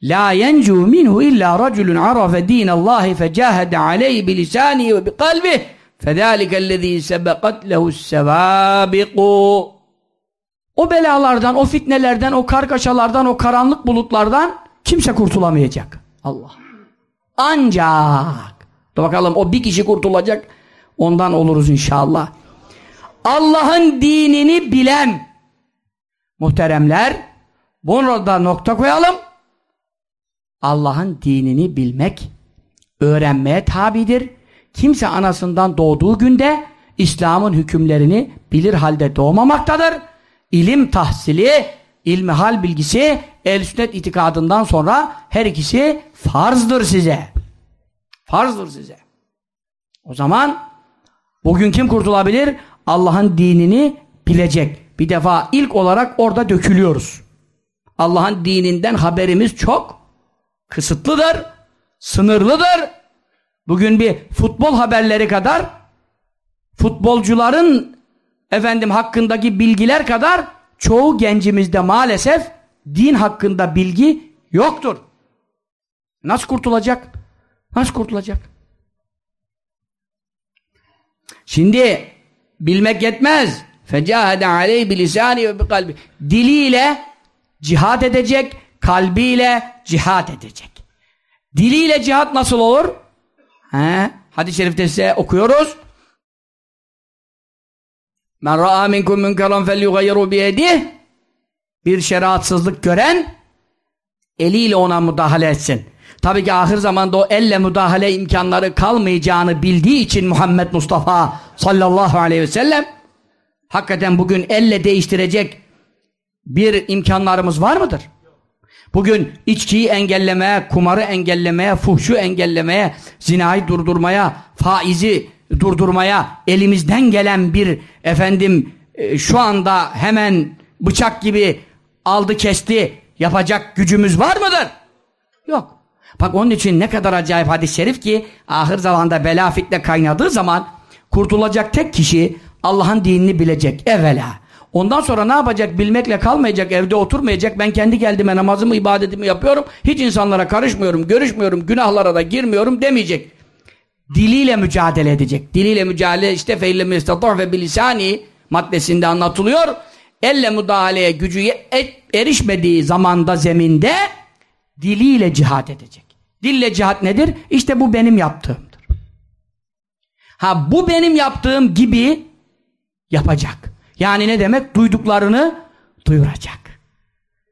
La yencu minhu illa raculun arafe dinallahi fecahede aleyhi bilisanihi ve biqalbihi fezâlikellezî sebekat lehu's-sevâbiqû O belalardan, o fitnelerden, o kargaşalardan, o karanlık bulutlardan kimse kurtulamayacak. Allah. Ancak dur bakalım o bir kişi kurtulacak ondan oluruz inşallah. Allah'ın dinini bilen muhteremler burada nokta koyalım. Allah'ın dinini bilmek öğrenmeye tabidir. Kimse anasından doğduğu günde İslam'ın hükümlerini bilir halde doğmamaktadır. İlim tahsili, ilmihal bilgisi, el sünnet itikadından sonra her ikisi farzdır size. Farzdır size. O zaman bugün kim kurtulabilir? Allah'ın dinini bilecek. Bir defa ilk olarak orada dökülüyoruz. Allah'ın dininden haberimiz çok kısıtlıdır, sınırlıdır. Bugün bir futbol haberleri kadar futbolcuların efendim hakkındaki bilgiler kadar çoğu gencimizde maalesef din hakkında bilgi yoktur. Nasıl kurtulacak? Nasıl kurtulacak? Şimdi bilmek yetmez. Fecahede aleyh bilisani ve kalbi. Diliyle cihat edecek, kalbiyle cihat edecek. Diliyle cihat nasıl olur? He? Hadis-i şerifte size okuyoruz. Men ra'a minkum münkeran felyugayyiru biyedih bir şeriatsızlık gören eliyle ona müdahale etsin. Tabii ki ahir zamanda o elle müdahale imkanları kalmayacağını bildiği için Muhammed Mustafa sallallahu aleyhi ve sellem hakikaten bugün elle değiştirecek bir imkanlarımız var mıdır? Bugün içkiyi engellemeye, kumarı engellemeye, fuhşu engellemeye, zinayı durdurmaya, faizi durdurmaya elimizden gelen bir efendim e, şu anda hemen bıçak gibi aldı kesti yapacak gücümüz var mıdır? Yok. Bak onun için ne kadar acayip hadis-i şerif ki ahir zamanda bela fitne kaynadığı zaman kurtulacak tek kişi Allah'ın dinini bilecek evvela. Ondan sonra ne yapacak? Bilmekle kalmayacak, evde oturmayacak. Ben kendi geldiğime namazımı, ibadetimi yapıyorum. Hiç insanlara karışmıyorum, görüşmüyorum, günahlara da girmiyorum demeyecek. Diliyle mücadele edecek. Diliyle mücadele işte feille mistatah ve bilisani maddesinde anlatılıyor. Elle müdahaleye gücü erişmediği zamanda zeminde diliyle cihat edecek. Dille cihat nedir? İşte bu benim yaptığımdır. Ha bu benim yaptığım gibi yapacak. Yani ne demek? Duyduklarını duyuracak.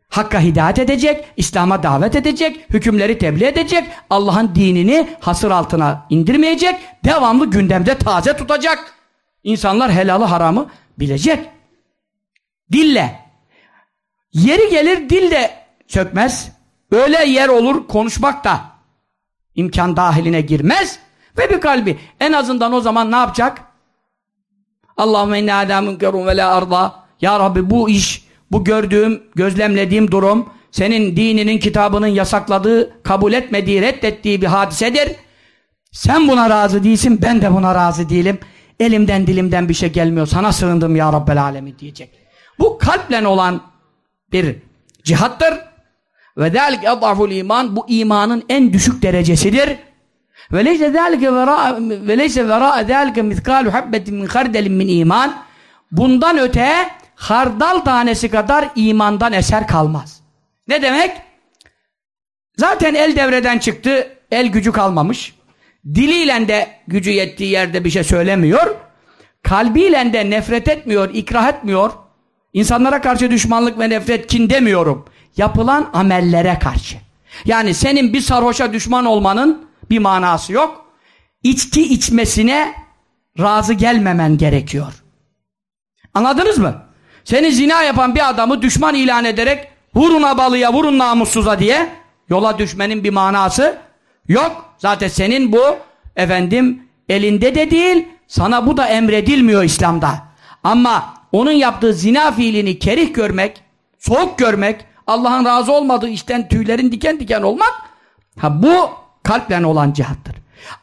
Hakka hidayet edecek, İslam'a davet edecek, hükümleri tebliğ edecek, Allah'ın dinini hasır altına indirmeyecek, devamlı gündemde taze tutacak. İnsanlar helalı haramı bilecek. Dille. Yeri gelir dil de sökmez. Öyle yer olur konuşmak da imkan dahiline girmez. Ve bir kalbi en azından o zaman ne yapacak? Allahümme inne adâ münkerun ve la arda. Ya Rabbi bu iş, bu gördüğüm, gözlemlediğim durum senin dininin, kitabının yasakladığı, kabul etmediği, reddettiği bir hadisedir. Sen buna razı değilsin, ben de buna razı değilim. Elimden dilimden bir şey gelmiyor. Sana sığındım ya Rabbel Alemin diyecek. Bu kalple olan bir cihattır. Ve zâlik edaful iman bu imanın en düşük derecesidir. Ve leyse zâlike verâ ve leyse verâ zâlike mizkâlu habbetin min kardelin min iman. Bundan öte hardal tanesi kadar imandan eser kalmaz. Ne demek? Zaten el devreden çıktı, el gücü kalmamış. Diliyle de gücü yettiği yerde bir şey söylemiyor. Kalbiyle de nefret etmiyor, ikrah etmiyor. İnsanlara karşı düşmanlık ve nefret kin demiyorum. Yapılan amellere karşı. Yani senin bir sarhoşa düşman olmanın bir manası yok. İçki içmesine razı gelmemen gerekiyor. Anladınız mı? Seni zina yapan bir adamı düşman ilan ederek vurun abalıya, vurun namussuza diye yola düşmenin bir manası yok. Zaten senin bu efendim elinde de değil, sana bu da emredilmiyor İslam'da. Ama onun yaptığı zina fiilini kerih görmek, soğuk görmek, Allah'ın razı olmadığı işten tüylerin diken diken olmak, ha bu kalple olan cihattır.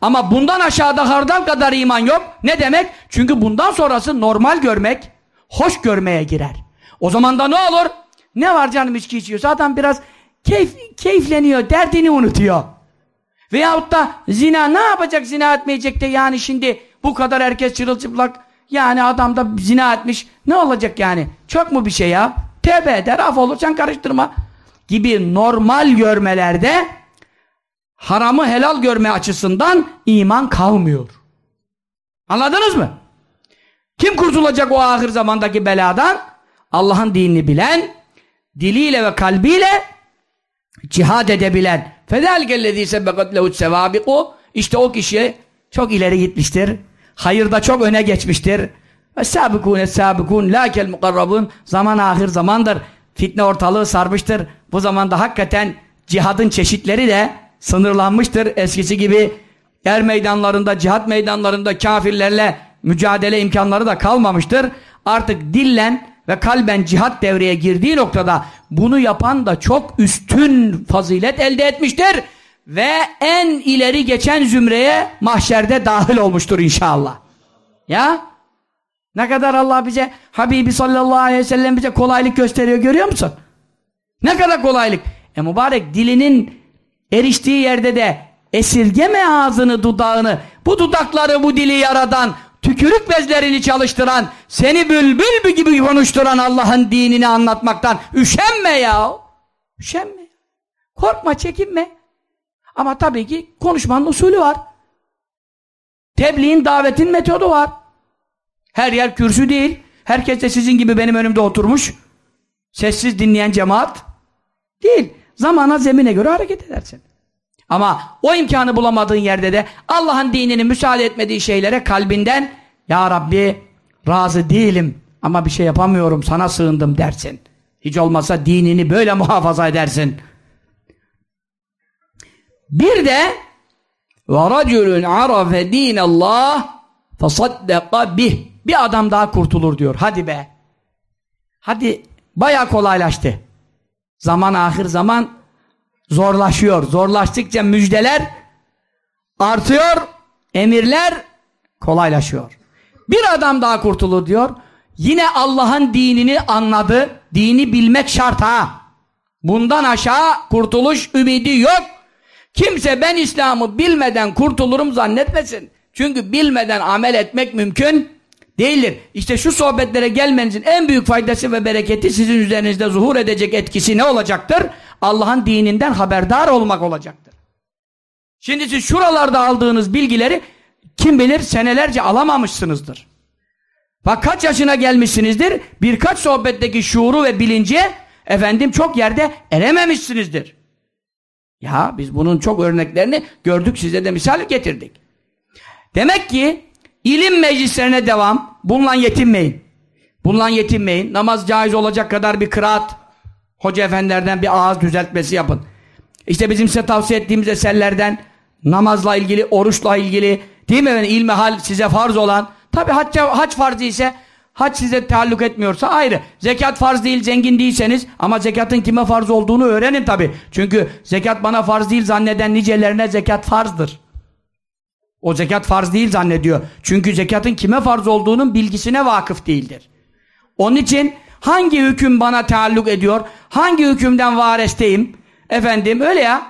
Ama bundan aşağıda hardal kadar iman yok. Ne demek? Çünkü bundan sonrası normal görmek, hoş görmeye girer. O zaman da ne olur? Ne var canım içki içiyorsa adam biraz keyif, keyifleniyor, derdini unutuyor. Veyahut da zina ne yapacak zina etmeyecek de yani şimdi bu kadar herkes çırılçıplak yani adam da zina etmiş ne olacak yani? Çok mu bir şey ya? Tevbe eder af olursan karıştırma gibi normal görmelerde haramı helal görme açısından iman kalmıyor. Anladınız mı? Kim kurtulacak o ahir zamandaki beladan? Allah'ın dinini bilen, diliyle ve kalbiyle cihad edebilen. فَذَلْكَ الَّذ۪ي سَبَّقَتْ لَهُ السَّوَابِقُ İşte o kişi çok ileri gitmiştir. Hayırda çok öne geçmiştir. وَالسَّابِقُونَ السَّابِقُونَ لَاكَ الْمُقَرَّبُونَ Zaman ahir zamandır. Fitne ortalığı sarmıştır. Bu zamanda hakikaten cihadın çeşitleri de sınırlanmıştır. Eskisi gibi yer meydanlarında, cihat meydanlarında kafirlerle mücadele imkanları da kalmamıştır. Artık dillen ve kalben cihat devreye girdiği noktada bunu yapan da çok üstün fazilet elde etmiştir ve en ileri geçen zümreye mahşerde dahil olmuştur inşallah. Ya ne kadar Allah bize Habibi sallallahu aleyhi ve sellem bize kolaylık gösteriyor görüyor musun? Ne kadar kolaylık. E mübarek dilinin eriştiği yerde de esirgeme ağzını dudağını bu dudakları bu dili yaradan tükürük bezlerini çalıştıran, seni bülbül gibi konuşturan Allah'ın dinini anlatmaktan üşenme ya. Üşenme. Korkma, çekinme. Ama tabii ki konuşmanın usulü var. Tebliğin, davetin metodu var. Her yer kürsü değil. Herkes de sizin gibi benim önümde oturmuş. Sessiz dinleyen cemaat değil. Zamana, zemine göre hareket edersin. Ama o imkanı bulamadığın yerde de Allah'ın dinini müsaade etmediği şeylere kalbinden Ya Rabbi razı değilim ama bir şey yapamıyorum sana sığındım dersin. Hiç olmazsa dinini böyle muhafaza edersin. Bir de وَرَجُلٌ عَرَفَ د۪ينَ اللّٰهِ فَصَدَّقَ bih Bir adam daha kurtulur diyor. Hadi be. Hadi baya kolaylaştı. Zaman ahir zaman zorlaşıyor. Zorlaştıkça müjdeler artıyor, emirler kolaylaşıyor. Bir adam daha kurtulur diyor. Yine Allah'ın dinini anladı. Dini bilmek şart ha. Bundan aşağı kurtuluş ümidi yok. Kimse ben İslam'ı bilmeden kurtulurum zannetmesin. Çünkü bilmeden amel etmek mümkün değildir. İşte şu sohbetlere gelmenizin en büyük faydası ve bereketi sizin üzerinizde zuhur edecek etkisi ne olacaktır? Allah'ın dininden haberdar olmak olacaktır. Şimdi siz şuralarda aldığınız bilgileri kim bilir senelerce alamamışsınızdır. Bak kaç yaşına gelmişsinizdir, birkaç sohbetteki şuuru ve bilinci efendim çok yerde erememişsinizdir. Ya biz bunun çok örneklerini gördük size de misal getirdik. Demek ki ilim meclislerine devam, bununla yetinmeyin. Bununla yetinmeyin. Namaz caiz olacak kadar bir kıraat, hoca efendilerden bir ağız düzeltmesi yapın. İşte bizim size tavsiye ettiğimiz eserlerden namazla ilgili, oruçla ilgili, değil mi efendim? İlmihal size farz olan, tabi hac, hac farzı ise hac size taalluk etmiyorsa ayrı. Zekat farz değil, zengin değilseniz ama zekatın kime farz olduğunu öğrenin tabi. Çünkü zekat bana farz değil zanneden nicelerine zekat farzdır. O zekat farz değil zannediyor. Çünkü zekatın kime farz olduğunun bilgisine vakıf değildir. Onun için hangi hüküm bana taalluk ediyor, hangi hükümden varesteyim, efendim öyle ya.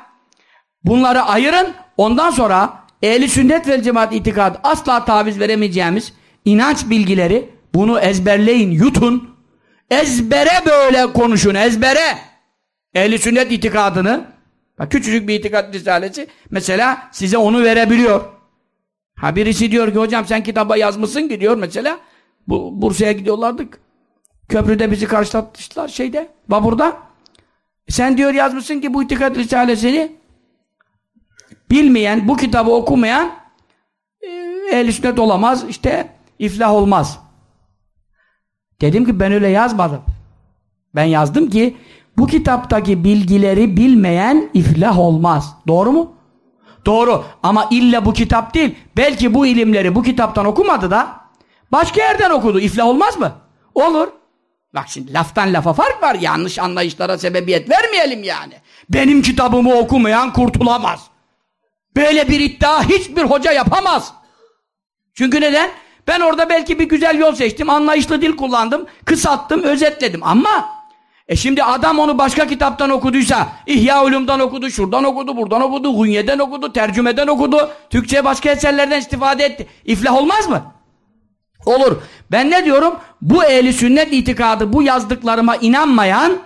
Bunları ayırın, ondan sonra ehli sünnet vel cemaat itikadı asla taviz veremeyeceğimiz inanç bilgileri bunu ezberleyin, yutun. Ezbere böyle konuşun, ezbere. Ehli sünnet itikadını, bak küçücük bir itikat risalesi mesela size onu verebiliyor. Ha birisi diyor ki hocam sen kitaba yazmışsın ki diyor mesela. Bu Bursa'ya gidiyorlardık. Köprüde bizi karşılatmışlar şeyde, vaburda. Sen diyor yazmışsın ki bu itikat risalesini bilmeyen, bu kitabı okumayan e, ehl sünnet olamaz, işte iflah olmaz. Dedim ki ben öyle yazmadım. Ben yazdım ki bu kitaptaki bilgileri bilmeyen iflah olmaz. Doğru mu? Doğru. Ama illa bu kitap değil. Belki bu ilimleri bu kitaptan okumadı da başka yerden okudu. İflah olmaz mı? Olur. Bak şimdi laftan lafa fark var. Yanlış anlayışlara sebebiyet vermeyelim yani. Benim kitabımı okumayan kurtulamaz. Böyle bir iddia hiçbir hoca yapamaz. Çünkü neden? Ben orada belki bir güzel yol seçtim, anlayışlı dil kullandım, kısalttım, özetledim ama e şimdi adam onu başka kitaptan okuduysa, İhya Ulum'dan okudu, şuradan okudu, buradan okudu, Hunye'den okudu, tercümeden okudu, Türkçe başka eserlerden istifade etti. İflah olmaz mı? Olur. Ben ne diyorum? Bu ehli sünnet itikadı, bu yazdıklarıma inanmayan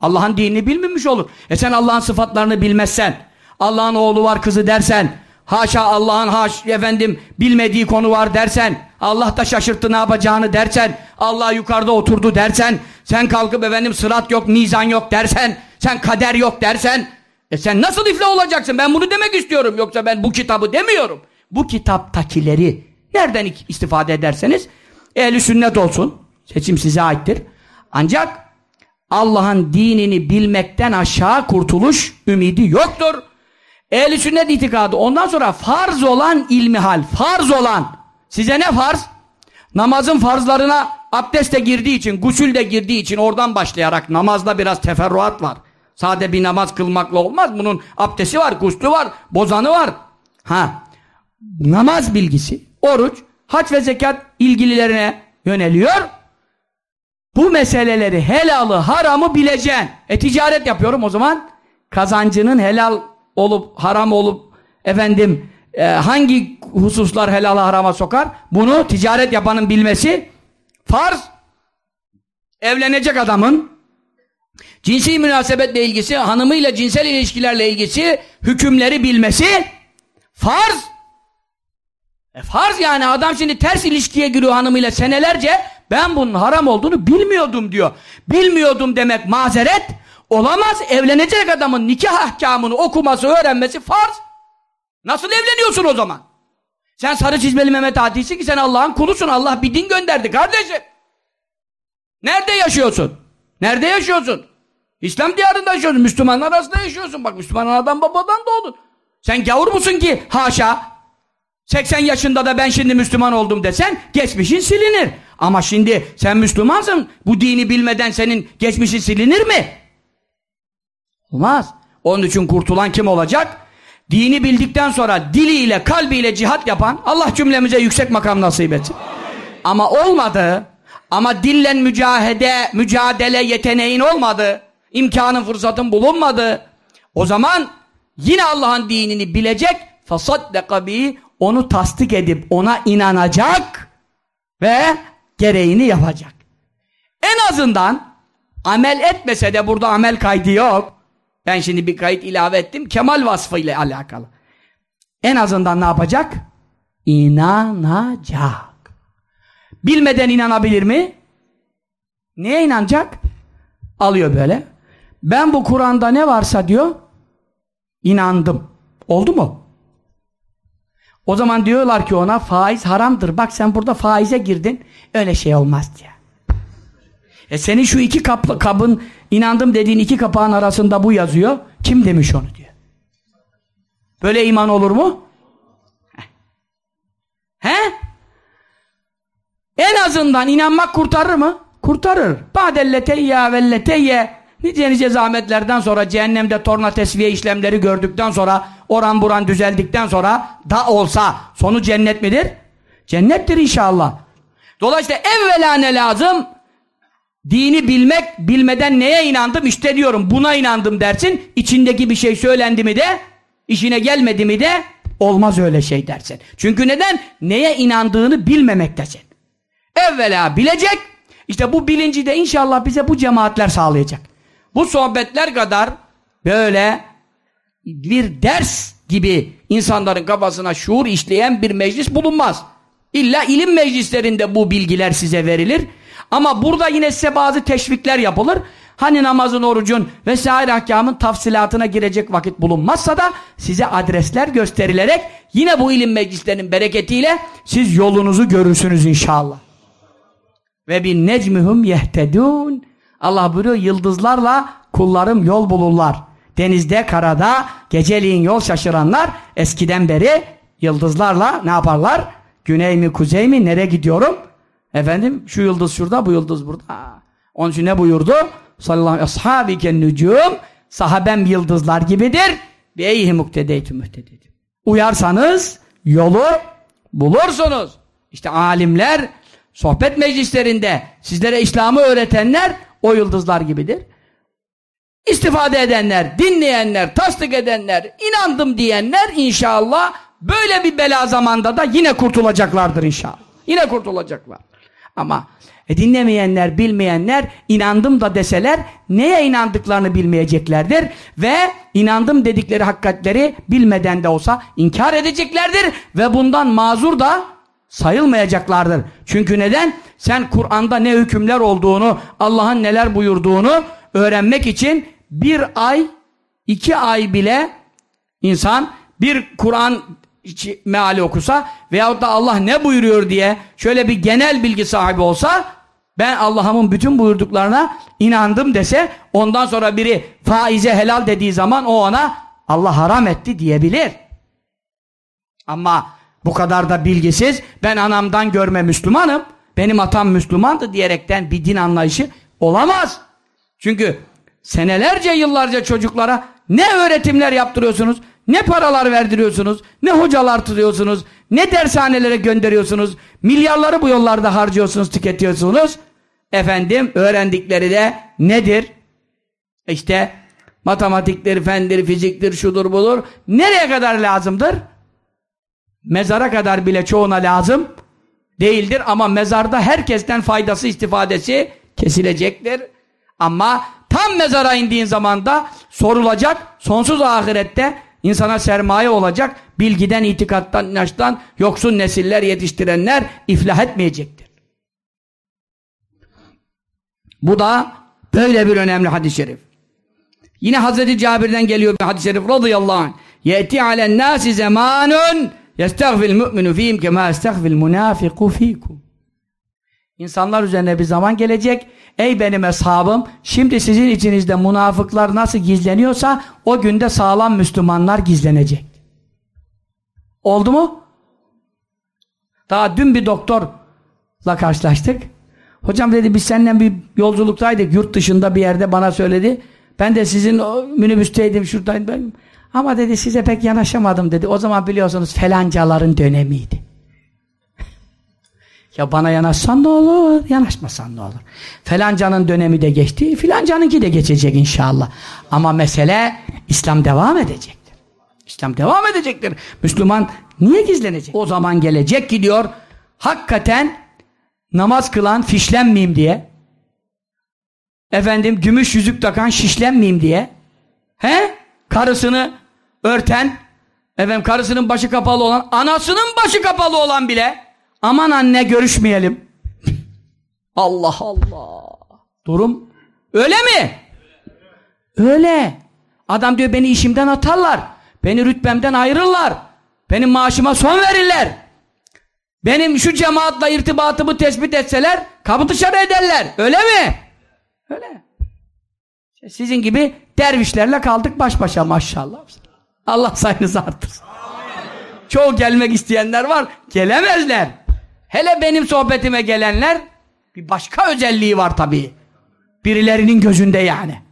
Allah'ın dinini bilmemiş olur. E sen Allah'ın sıfatlarını bilmezsen, Allah'ın oğlu var kızı dersen, haşa Allah'ın haş efendim bilmediği konu var dersen, Allah da şaşırttı ne yapacağını dersen, Allah yukarıda oturdu dersen, sen kalkıp efendim sırat yok, mizan yok dersen, sen kader yok dersen, e sen nasıl iflah olacaksın? Ben bunu demek istiyorum. Yoksa ben bu kitabı demiyorum. Bu kitaptakileri nereden istifade ederseniz ehli sünnet olsun. Seçim size aittir. Ancak Allah'ın dinini bilmekten aşağı kurtuluş ümidi yoktur. Ehli sünnet itikadı ondan sonra farz olan ilmihal, farz olan size ne farz? Namazın farzlarına abdest de girdiği için, gusül de girdiği için oradan başlayarak namazda biraz teferruat var. Sade bir namaz kılmakla olmaz. Bunun abdesti var, guslü var, bozanı var. Ha, namaz bilgisi, oruç, hac ve zekat ilgililerine yöneliyor. Bu meseleleri helalı, haramı bileceksin. E ticaret yapıyorum o zaman kazancının helal olup haram olup efendim e, hangi hususlar helala harama sokar? Bunu ticaret yapanın bilmesi farz. Evlenecek adamın cinsi münasebetle ilgisi, hanımıyla cinsel ilişkilerle ilgisi hükümleri bilmesi farz. E farz yani adam şimdi ters ilişkiye giriyor hanımıyla senelerce ben bunun haram olduğunu bilmiyordum diyor. Bilmiyordum demek mazeret olamaz. Evlenecek adamın nikah ahkamını okuması, öğrenmesi farz. Nasıl evleniyorsun o zaman? Sen sarı çizmeli Mehmet Adil'sin ki sen Allah'ın kulusun. Allah bir din gönderdi kardeşim. Nerede yaşıyorsun? Nerede yaşıyorsun? İslam diyarında yaşıyorsun. Müslümanlar arasında yaşıyorsun. Bak Müslüman anadan babadan doğdun. Sen gavur musun ki? Haşa. 80 yaşında da ben şimdi Müslüman oldum desen geçmişin silinir. Ama şimdi sen Müslümansın. Bu dini bilmeden senin geçmişin silinir mi? Olmaz. Onun için kurtulan kim olacak? Dini bildikten sonra diliyle, kalbiyle cihat yapan Allah cümlemize yüksek makam nasip etsin. Ama olmadı. Ama dille mücahede, mücadele yeteneğin olmadı. imkanın, fırsatın bulunmadı. O zaman yine Allah'ın dinini bilecek fasaddaka bi onu tasdik edip ona inanacak ve gereğini yapacak. En azından amel etmese de burada amel kaydı yok. Ben şimdi bir kayıt ilave ettim. Kemal vasfı ile alakalı. En azından ne yapacak? İnanacak. Bilmeden inanabilir mi? Neye inanacak? Alıyor böyle. Ben bu Kur'an'da ne varsa diyor, inandım. Oldu mu? O zaman diyorlar ki ona faiz haramdır. Bak sen burada faize girdin. Öyle şey olmaz diye. E senin şu iki kap, kabın inandım dediğin iki kapağın arasında bu yazıyor. Kim demiş onu diyor. Böyle iman olur mu? He? En azından inanmak kurtarır mı? Kurtarır. Badelleteyya velleteyye nice nice zahmetlerden sonra cehennemde torna tesviye işlemleri gördükten sonra oran buran düzeldikten sonra da olsa sonu cennet midir? Cennettir inşallah. Dolayısıyla evvela ne lazım? Dini bilmek, bilmeden neye inandım? İşte diyorum buna inandım dersin. İçindeki bir şey söylendi mi de, işine gelmedi mi de olmaz öyle şey dersin. Çünkü neden? Neye inandığını bilmemektesin. Evvela bilecek, işte bu bilinci de inşallah bize bu cemaatler sağlayacak. Bu sohbetler kadar böyle bir ders gibi insanların kafasına şuur işleyen bir meclis bulunmaz. İlla ilim meclislerinde bu bilgiler size verilir. Ama burada yine size bazı teşvikler yapılır. Hani namazın, orucun vesaire ahkamın tafsilatına girecek vakit bulunmazsa da size adresler gösterilerek yine bu ilim meclislerinin bereketiyle siz yolunuzu görürsünüz inşallah. Ve bin necmihum yehtedun. Allah buyuruyor yıldızlarla kullarım yol bulurlar. Denizde, karada, geceliğin yol şaşıranlar eskiden beri yıldızlarla ne yaparlar? Güney mi, kuzey mi, nereye gidiyorum? Efendim şu yıldız şurada, bu yıldız burada. Onun için ne buyurdu? Sallallahu aleyhi ve ashabiken nücum sahabem yıldızlar gibidir. Bi eyhi muktedeytü mühtedeytü. Uyarsanız yolu bulursunuz. İşte alimler sohbet meclislerinde sizlere İslam'ı öğretenler o yıldızlar gibidir. İstifade edenler, dinleyenler, tasdik edenler, inandım diyenler inşallah böyle bir bela zamanda da yine kurtulacaklardır inşallah. Yine kurtulacaklar. Ama e dinlemeyenler, bilmeyenler inandım da deseler neye inandıklarını bilmeyeceklerdir ve inandım dedikleri hakikatleri bilmeden de olsa inkar edeceklerdir ve bundan mazur da sayılmayacaklardır. Çünkü neden? Sen Kur'an'da ne hükümler olduğunu, Allah'ın neler buyurduğunu öğrenmek için bir ay, iki ay bile insan bir Kur'an meali okusa veyahut da Allah ne buyuruyor diye şöyle bir genel bilgi sahibi olsa ben Allah'ımın bütün buyurduklarına inandım dese ondan sonra biri faize helal dediği zaman o ona Allah haram etti diyebilir. Ama bu kadar da bilgisiz ben anamdan görme Müslümanım benim atam Müslümandı diyerekten bir din anlayışı olamaz. Çünkü senelerce yıllarca çocuklara ne öğretimler yaptırıyorsunuz, ne paralar verdiriyorsunuz, ne hocalar tutuyorsunuz, ne dershanelere gönderiyorsunuz, milyarları bu yollarda harcıyorsunuz, tüketiyorsunuz. Efendim öğrendikleri de nedir? İşte matematiktir, fendir, fiziktir, şudur budur. Nereye kadar lazımdır? Mezara kadar bile çoğuna lazım değildir ama mezarda herkesten faydası, istifadesi kesilecektir. Ama tam mezara indiğin zaman da sorulacak, sonsuz ahirette insana sermaye olacak, bilgiden, itikattan, inançtan yoksun nesiller yetiştirenler iflah etmeyecektir. Bu da böyle bir önemli hadis-i şerif. Yine Hazreti Cabir'den geliyor bir hadis-i şerif radıyallahu anh. Yeti alen nasi zamanun yestagfil mu'minu fihim kema yestagfil munafiku fikum. İnsanlar üzerine bir zaman gelecek. Ey benim eshabım, şimdi sizin içinizde münafıklar nasıl gizleniyorsa o günde sağlam Müslümanlar gizlenecek. Oldu mu? Daha dün bir doktorla karşılaştık. Hocam dedi biz seninle bir yolculuktaydık yurt dışında bir yerde bana söyledi. Ben de sizin minibüsteydim şuradaydım. Ama dedi size pek yanaşamadım dedi. O zaman biliyorsunuz felancaların dönemiydi. Ya bana yanaşsan ne olur, yanaşmasan ne olur. Felancanın dönemi de geçti, filancanınki de geçecek inşallah. Ama mesele İslam devam edecektir. İslam devam edecektir. Müslüman niye gizlenecek? O zaman gelecek gidiyor. Hakikaten namaz kılan fişlenmeyeyim diye efendim gümüş yüzük takan şişlenmeyeyim diye he karısını örten efendim karısının başı kapalı olan anasının başı kapalı olan bile aman anne görüşmeyelim Allah Allah durum öyle mi? öyle adam diyor beni işimden atarlar beni rütbemden ayırırlar benim maaşıma son verirler benim şu cemaatla irtibatımı tespit etseler kapı dışarı ederler. Öyle mi? Öyle. Sizin gibi dervişlerle kaldık baş başa maşallah. Allah sayınızı arttırsın. Çoğu gelmek isteyenler var. Gelemezler. Hele benim sohbetime gelenler bir başka özelliği var tabii. Birilerinin gözünde yani.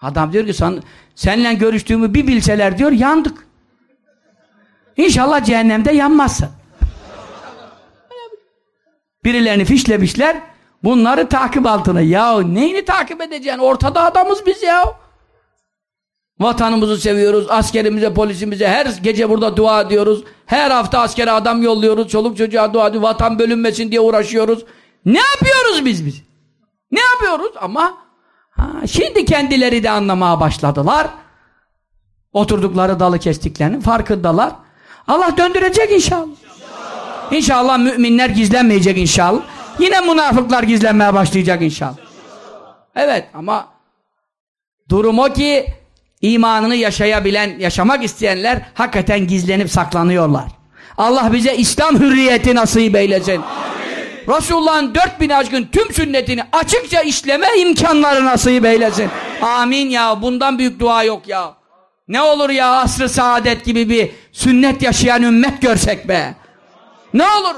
Adam diyor ki sen, seninle görüştüğümü bir bilseler diyor yandık. İnşallah cehennemde yanmazsın. Birilerini fişlemişler. Bunları takip altına. Ya neyini takip edeceksin? Ortada adamız biz ya. Vatanımızı seviyoruz. Askerimize, polisimize her gece burada dua ediyoruz. Her hafta askere adam yolluyoruz. Çoluk çocuğa dua ediyoruz. Vatan bölünmesin diye uğraşıyoruz. Ne yapıyoruz biz biz? Ne yapıyoruz? Ama ha, şimdi kendileri de anlamaya başladılar. Oturdukları dalı kestiklerinin farkındalar. Allah döndürecek inşallah. İnşallah müminler gizlenmeyecek inşallah. Yine münafıklar gizlenmeye başlayacak inşallah. Evet ama durum o ki imanını yaşayabilen, yaşamak isteyenler hakikaten gizlenip saklanıyorlar. Allah bize İslam hürriyeti nasip eylesin. Resulullah'ın 4000 aşkın tüm sünnetini açıkça işleme imkanları nasip eylesin. Amin ya. Bundan büyük dua yok ya. Ne olur ya asr-ı saadet gibi bir sünnet yaşayan ümmet görsek be. Ne olur.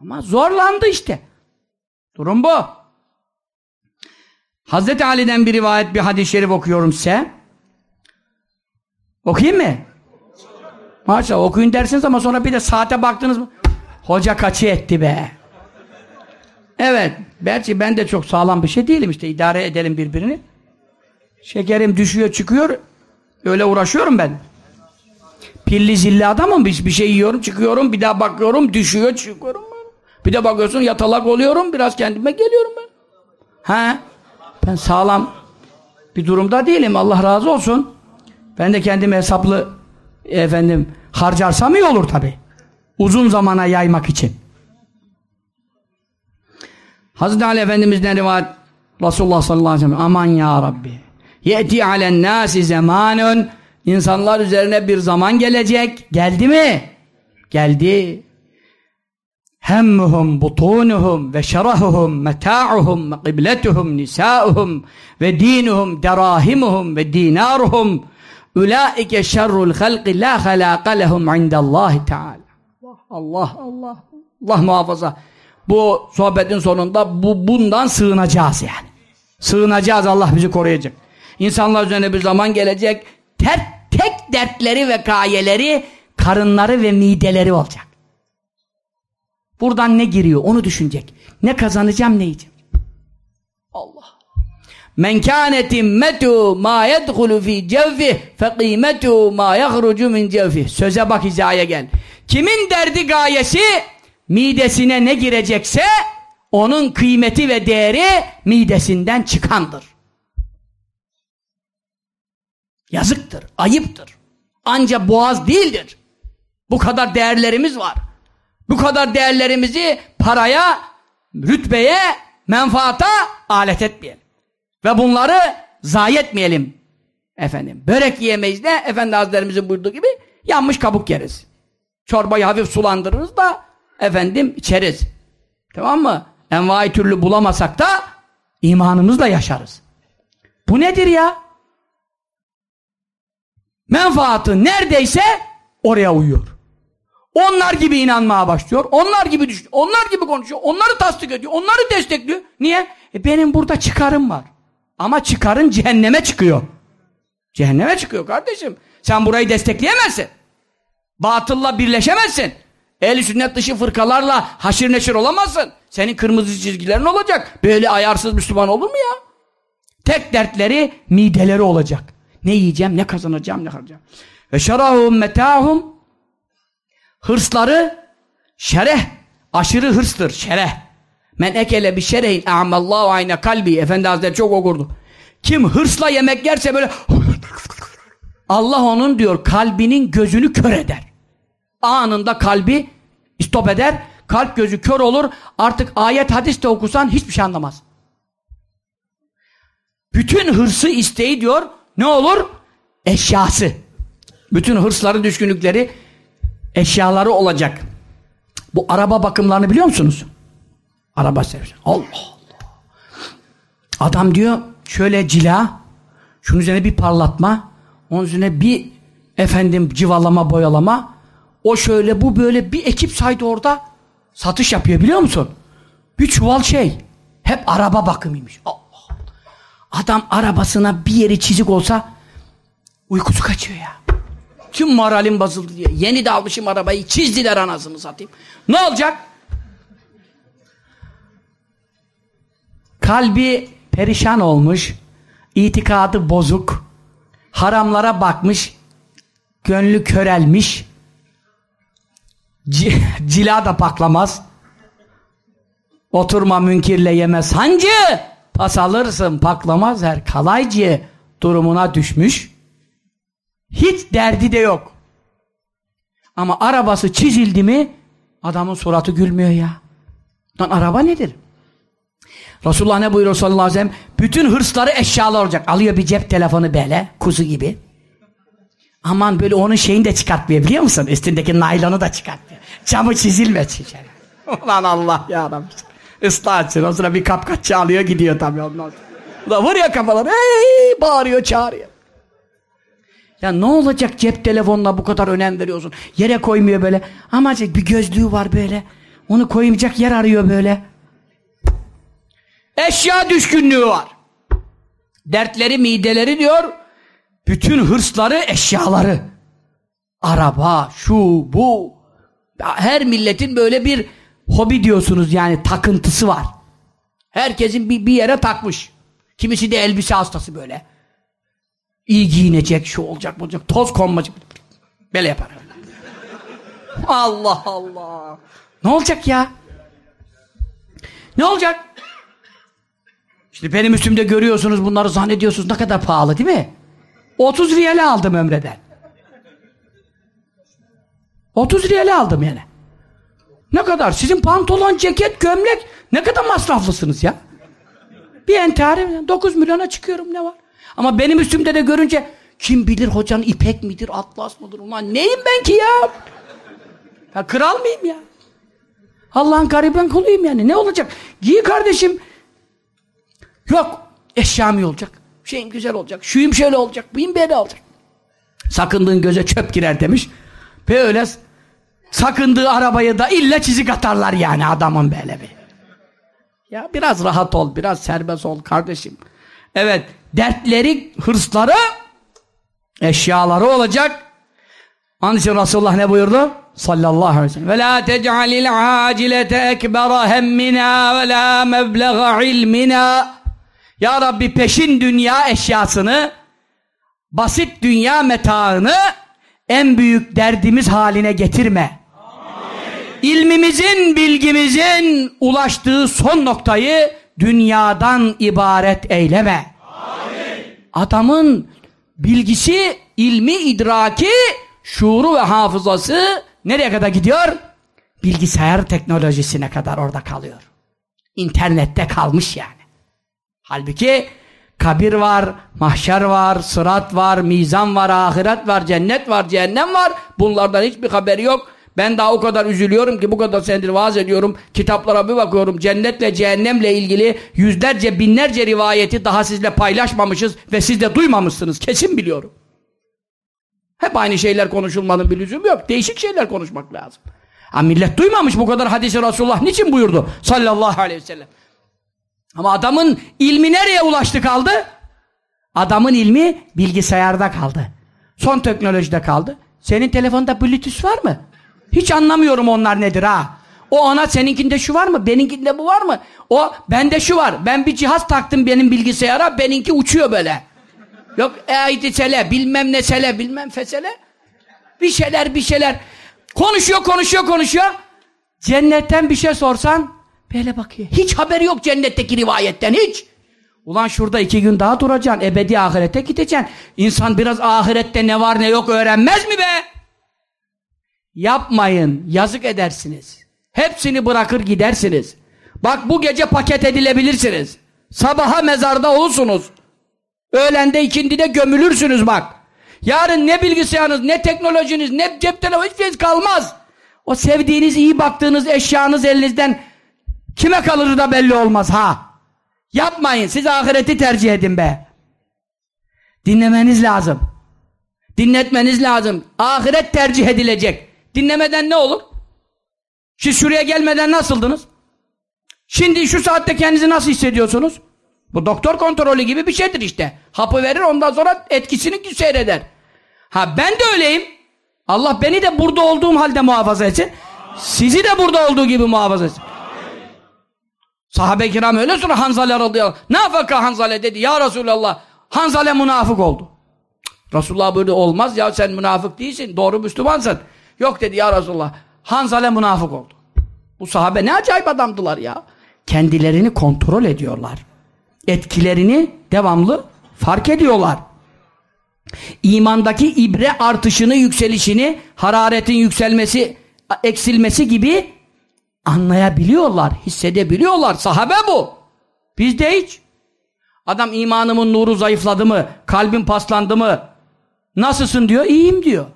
Ama zorlandı işte. Durum bu. Hazreti Ali'den bir rivayet, bir hadis-i şerif okuyorum size. Okuyayım mı? Maşallah okuyun dersiniz ama sonra bir de saate baktınız mı? Hoca kaçı etti be. Evet. Belki ben de çok sağlam bir şey değilim işte. idare edelim birbirini. Şekerim düşüyor çıkıyor. Öyle uğraşıyorum ben. Pilli zilli adamım. Bir, bir şey yiyorum çıkıyorum. Bir daha bakıyorum düşüyor çıkıyorum. Bir de bakıyorsun yatalak oluyorum. Biraz kendime geliyorum ben. Ha? Ben sağlam bir durumda değilim. Allah razı olsun. Ben de kendimi hesaplı efendim harcarsam iyi olur tabi. Uzun zamana yaymak için. Hazreti Ali Efendimiz'den rivayet Resulullah sallallahu aleyhi ve sellem aman ya Rabbi yeti alen nasi zamanun insanlar üzerine bir zaman gelecek geldi mi? geldi hemmuhum butunuhum ve şerahuhum meta'uhum ve kibletuhum nisa'uhum ve dinuhum derahimuhum ve dinaruhum ulaike şerrul halqi la halaka lehum indallahi teala Allah Allah Allah muhafaza bu sohbetin sonunda bu bundan sığınacağız yani. Sığınacağız Allah bizi koruyacak. İnsanlar üzerine bir zaman gelecek ter, tek dertleri ve gayeleri karınları ve mideleri olacak. Buradan ne giriyor onu düşünecek. Ne kazanacağım ne yiyeceğim. Allah. Men kânet immetu ma yedhulu fi cevfi fe kıymetu ma yahrucu min cevfi. Söze bak hizaya gel. Kimin derdi gayesi midesine ne girecekse onun kıymeti ve değeri midesinden çıkandır. Yazıktır, ayıptır. Anca boğaz değildir. Bu kadar değerlerimiz var. Bu kadar değerlerimizi paraya, rütbeye, menfaata alet etmeyelim. Ve bunları zayi etmeyelim. Efendim, börek yiyemeyiz de Efendi Hazretlerimizin buyurduğu gibi yanmış kabuk yeriz. Çorbayı hafif sulandırırız da efendim içeriz. Tamam mı? Envai türlü bulamasak da imanımızla yaşarız. Bu nedir ya? Menfaatı neredeyse oraya uyuyor. Onlar gibi inanmaya başlıyor. Onlar gibi düşünüyor. Onlar gibi konuşuyor. Onları tasdik ediyor. Onları destekliyor. Niye? E benim burada çıkarım var. Ama çıkarın cehenneme çıkıyor. Cehenneme çıkıyor kardeşim. Sen burayı destekleyemezsin. Batılla birleşemezsin. Ehl-i sünnet dışı fırkalarla haşir neşir olamazsın. Senin kırmızı çizgilerin olacak. Böyle ayarsız Müslüman olur mu ya? Tek dertleri mideleri olacak. Ne yiyeceğim, ne kazanacağım, ne harcayacağım. Ve şerahum metahum hırsları şereh, aşırı hırstır, şereh. Men ekele bir şerehin a'mallahu ayne kalbi. Efendi Hazretleri çok okurdu. Kim hırsla yemek yerse böyle Allah onun diyor kalbinin gözünü kör eder anında kalbi istop eder, kalp gözü kör olur, artık ayet hadis de okusan hiçbir şey anlamaz. Bütün hırsı isteği diyor, ne olur? Eşyası. Bütün hırsları, düşkünlükleri eşyaları olacak. Bu araba bakımlarını biliyor musunuz? Araba servisi. Allah Allah. Adam diyor şöyle cila, şunun üzerine bir parlatma, onun üzerine bir efendim civalama, boyalama, o şöyle bu böyle bir ekip saydı orada satış yapıyor biliyor musun? Bir çuval şey. Hep araba bakımıymış. Allah. Adam arabasına bir yeri çizik olsa uykusu kaçıyor ya. Tüm moralim bozuldu diye. Yeni de almışım arabayı çizdiler anasını satayım. Ne olacak? Kalbi perişan olmuş, itikadı bozuk, haramlara bakmış, gönlü körelmiş, cila da paklamaz. Oturma münkirle yemez hancı. Pas alırsın paklamaz her kalaycı durumuna düşmüş. Hiç derdi de yok. Ama arabası çizildi mi adamın suratı gülmüyor ya. Lan araba nedir? Resulullah ne buyuruyor sallallahu aleyhi ve sellem? Bütün hırsları eşyalar olacak. Alıyor bir cep telefonu böyle, kuzu gibi. Aman böyle onun şeyini de çıkartmıyor biliyor musun? Üstündeki naylonu da çıkartmıyor. Camı çizilmesin içeri. Ulan Allah ya Rabbi. Islah etsin. O sıra bir kapkaççı alıyor gidiyor tabii ondan sonra. Vuruyor kafaları. Hey, bağırıyor çağırıyor. Ya ne olacak cep telefonuna bu kadar önem veriyorsun? Yere koymuyor böyle. Ama bir gözlüğü var böyle. Onu koymayacak yer arıyor böyle. Eşya düşkünlüğü var. Dertleri, mideleri diyor. Bütün hırsları, eşyaları. Araba, şu, bu. Her milletin böyle bir hobi diyorsunuz yani takıntısı var. Herkesin bir, bir yere takmış. Kimisi de elbise hastası böyle. İyi giyinecek, şu olacak, bu olacak. Toz konmacık. Böyle yapar. Allah Allah. Ne olacak ya? Ne olacak? Şimdi benim üstümde görüyorsunuz bunları zannediyorsunuz ne kadar pahalı değil mi? 30 riyale aldım Ömre'den. 30 riyale aldım yani. Ne kadar? Sizin pantolon, ceket, gömlek ne kadar masraflısınız ya? Bir entari 9 milyona çıkıyorum ne var? Ama benim üstümde de görünce kim bilir hocanın ipek midir, atlas mıdır? Ulan neyim ben ki ya? Ya kral mıyım ya? Allah'ın gariben kuluyum yani. Ne olacak? Giy kardeşim. Yok. Eşyam iyi olacak. Şeyim güzel olacak. Şuyum şöyle olacak. Buyum böyle olacak. Sakındığın göze çöp girer demiş. Böyle sakındığı arabayı da illa çizik atarlar yani adamın böyle bir. Ya biraz rahat ol, biraz serbest ol kardeşim. Evet, dertleri, hırsları, eşyaları olacak. Onun için Resulullah ne buyurdu? Sallallahu aleyhi ve sellem. Ve la tec'alil acilete ekbera hemmina ve la meblega ilmina. Ya Rabbi peşin dünya eşyasını, basit dünya metaını en büyük derdimiz haline getirme. İlmimizin, bilgimizin ulaştığı son noktayı dünyadan ibaret eyleme. Amin. Adamın bilgisi, ilmi, idraki, şuuru ve hafızası nereye kadar gidiyor? Bilgisayar teknolojisine kadar orada kalıyor. İnternette kalmış yani. Halbuki kabir var, mahşer var, sırat var, mizan var, ahiret var, cennet var, cehennem var. Bunlardan hiçbir haberi yok. Ben daha o kadar üzülüyorum ki bu kadar senedir vaaz ediyorum. Kitaplara bir bakıyorum. Cennetle cehennemle ilgili yüzlerce binlerce rivayeti daha sizle paylaşmamışız ve siz de duymamışsınız. Kesin biliyorum. Hep aynı şeyler konuşulmanın bir lüzumu yok. Değişik şeyler konuşmak lazım. Ha millet duymamış bu kadar hadisi Resulullah niçin buyurdu? Sallallahu aleyhi ve sellem. Ama adamın ilmi nereye ulaştı kaldı? Adamın ilmi bilgisayarda kaldı. Son teknolojide kaldı. Senin telefonda bluetooth var mı? Hiç anlamıyorum onlar nedir ha. O ona seninkinde şu var mı? Benimkinde bu var mı? O bende şu var. Ben bir cihaz taktım benim bilgisayara. Benimki uçuyor böyle. Yok e sele bilmem ne sele bilmem fesele. Bir şeyler bir şeyler. Konuşuyor konuşuyor konuşuyor. Cennetten bir şey sorsan böyle bakıyor. Hiç haberi yok cennetteki rivayetten hiç. Ulan şurada iki gün daha duracaksın. Ebedi ahirete gideceksin. İnsan biraz ahirette ne var ne yok öğrenmez mi be? Yapmayın. Yazık edersiniz. Hepsini bırakır gidersiniz. Bak bu gece paket edilebilirsiniz. Sabaha mezarda olursunuz. Öğlende ikindide gömülürsünüz bak. Yarın ne bilgisayarınız, ne teknolojiniz, ne cep telefonu hiçbir şey kalmaz. O sevdiğiniz, iyi baktığınız eşyanız elinizden kime kalır da belli olmaz ha. Yapmayın. Siz ahireti tercih edin be. Dinlemeniz lazım. Dinletmeniz lazım. Ahiret tercih edilecek. Dinlemeden ne olur? Siz şuraya gelmeden nasıldınız? Şimdi şu saatte kendinizi nasıl hissediyorsunuz? Bu doktor kontrolü gibi bir şeydir işte. Hapı verir ondan sonra etkisini seyreder. Ha ben de öyleyim. Allah beni de burada olduğum halde muhafaza etsin. Sizi de burada olduğu gibi muhafaza etsin. Sahabe-i kiram öyle sonra Hanzale radıyallahu anh. Nafaka Hanzale dedi. Ya Resulallah Hanzale münafık oldu. Resulullah buyurdu olmaz ya sen münafık değilsin. Doğru Müslümansın. Yok dedi ya Resulullah. Hanzale münafık oldu. Bu sahabe ne acayip adamdılar ya. Kendilerini kontrol ediyorlar. Etkilerini devamlı fark ediyorlar. imandaki ibre artışını, yükselişini, hararetin yükselmesi, eksilmesi gibi anlayabiliyorlar, hissedebiliyorlar. Sahabe bu. Bizde hiç. Adam imanımın nuru zayıfladı mı, kalbim paslandı mı, nasılsın diyor, iyiyim diyor.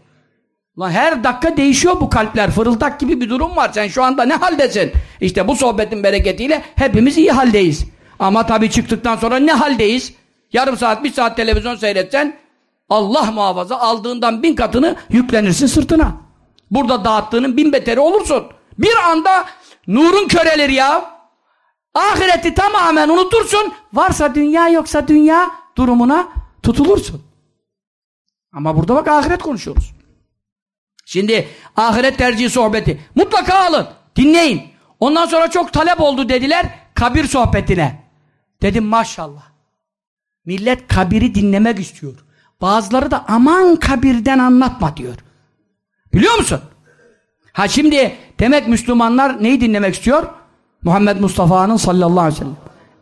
Lan her dakika değişiyor bu kalpler. Fırıldak gibi bir durum var. Sen şu anda ne haldesin? İşte bu sohbetin bereketiyle hepimiz iyi haldeyiz. Ama tabii çıktıktan sonra ne haldeyiz? Yarım saat, bir saat televizyon seyretsen Allah muhafaza aldığından bin katını yüklenirsin sırtına. Burada dağıttığının bin beteri olursun. Bir anda nurun körelir ya. Ahireti tamamen unutursun. Varsa dünya yoksa dünya durumuna tutulursun. Ama burada bak ahiret konuşuyoruz. Şimdi ahiret tercihi sohbeti. Mutlaka alın. Dinleyin. Ondan sonra çok talep oldu dediler kabir sohbetine. Dedim maşallah. Millet kabiri dinlemek istiyor. Bazıları da aman kabirden anlatma diyor. Biliyor musun? Ha şimdi demek Müslümanlar neyi dinlemek istiyor? Muhammed Mustafa'nın sallallahu aleyhi ve sellem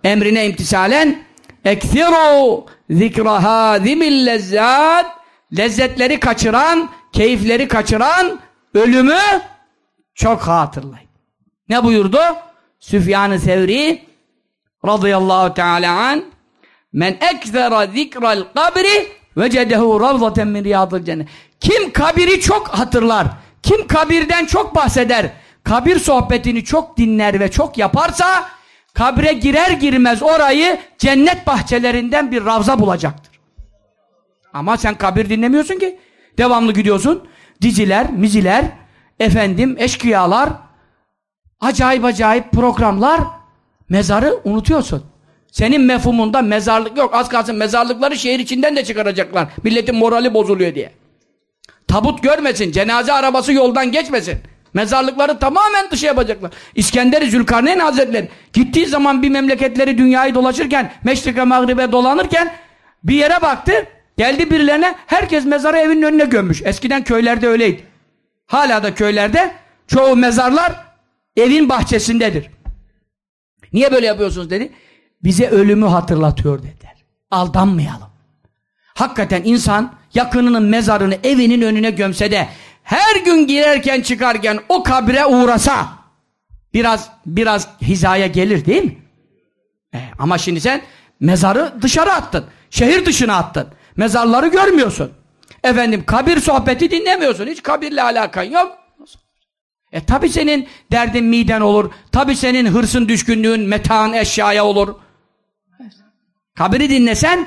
emrine imtisalen ekfiru zikra hadimil lezzat lezzetleri kaçıran, keyifleri kaçıran ölümü çok hatırlayın. Ne buyurdu? Süfyan-ı Sevri radıyallahu teala an men ekzera zikral kabri vecedehu ravzaten min riyadil cennet. Kim kabiri çok hatırlar, kim kabirden çok bahseder, kabir sohbetini çok dinler ve çok yaparsa kabre girer girmez orayı cennet bahçelerinden bir ravza bulacaktır. Ama sen kabir dinlemiyorsun ki. Devamlı gidiyorsun. Diziler, miziler, efendim eşkıyalar, acayip acayip programlar, mezarı unutuyorsun. Senin mefhumunda mezarlık yok. Az kalsın mezarlıkları şehir içinden de çıkaracaklar. Milletin morali bozuluyor diye. Tabut görmesin, cenaze arabası yoldan geçmesin. Mezarlıkları tamamen dışa yapacaklar. İskender-i Zülkarneyn Hazretleri gittiği zaman bir memleketleri dünyayı dolaşırken, meşrike mağribe dolanırken bir yere baktı. Geldi birilerine herkes mezarı evinin önüne gömmüş. Eskiden köylerde öyleydi. Hala da köylerde çoğu mezarlar evin bahçesindedir. Niye böyle yapıyorsunuz dedi. Bize ölümü hatırlatıyor dediler. Aldanmayalım. Hakikaten insan yakınının mezarını evinin önüne gömse de her gün girerken çıkarken o kabre uğrasa biraz biraz hizaya gelir değil mi? E, ama şimdi sen mezarı dışarı attın. Şehir dışına attın. Mezarları görmüyorsun. Efendim kabir sohbeti dinlemiyorsun. Hiç kabirle alakan yok. E tabi senin derdin miden olur. Tabi senin hırsın düşkünlüğün metan eşyaya olur. Kabiri dinlesen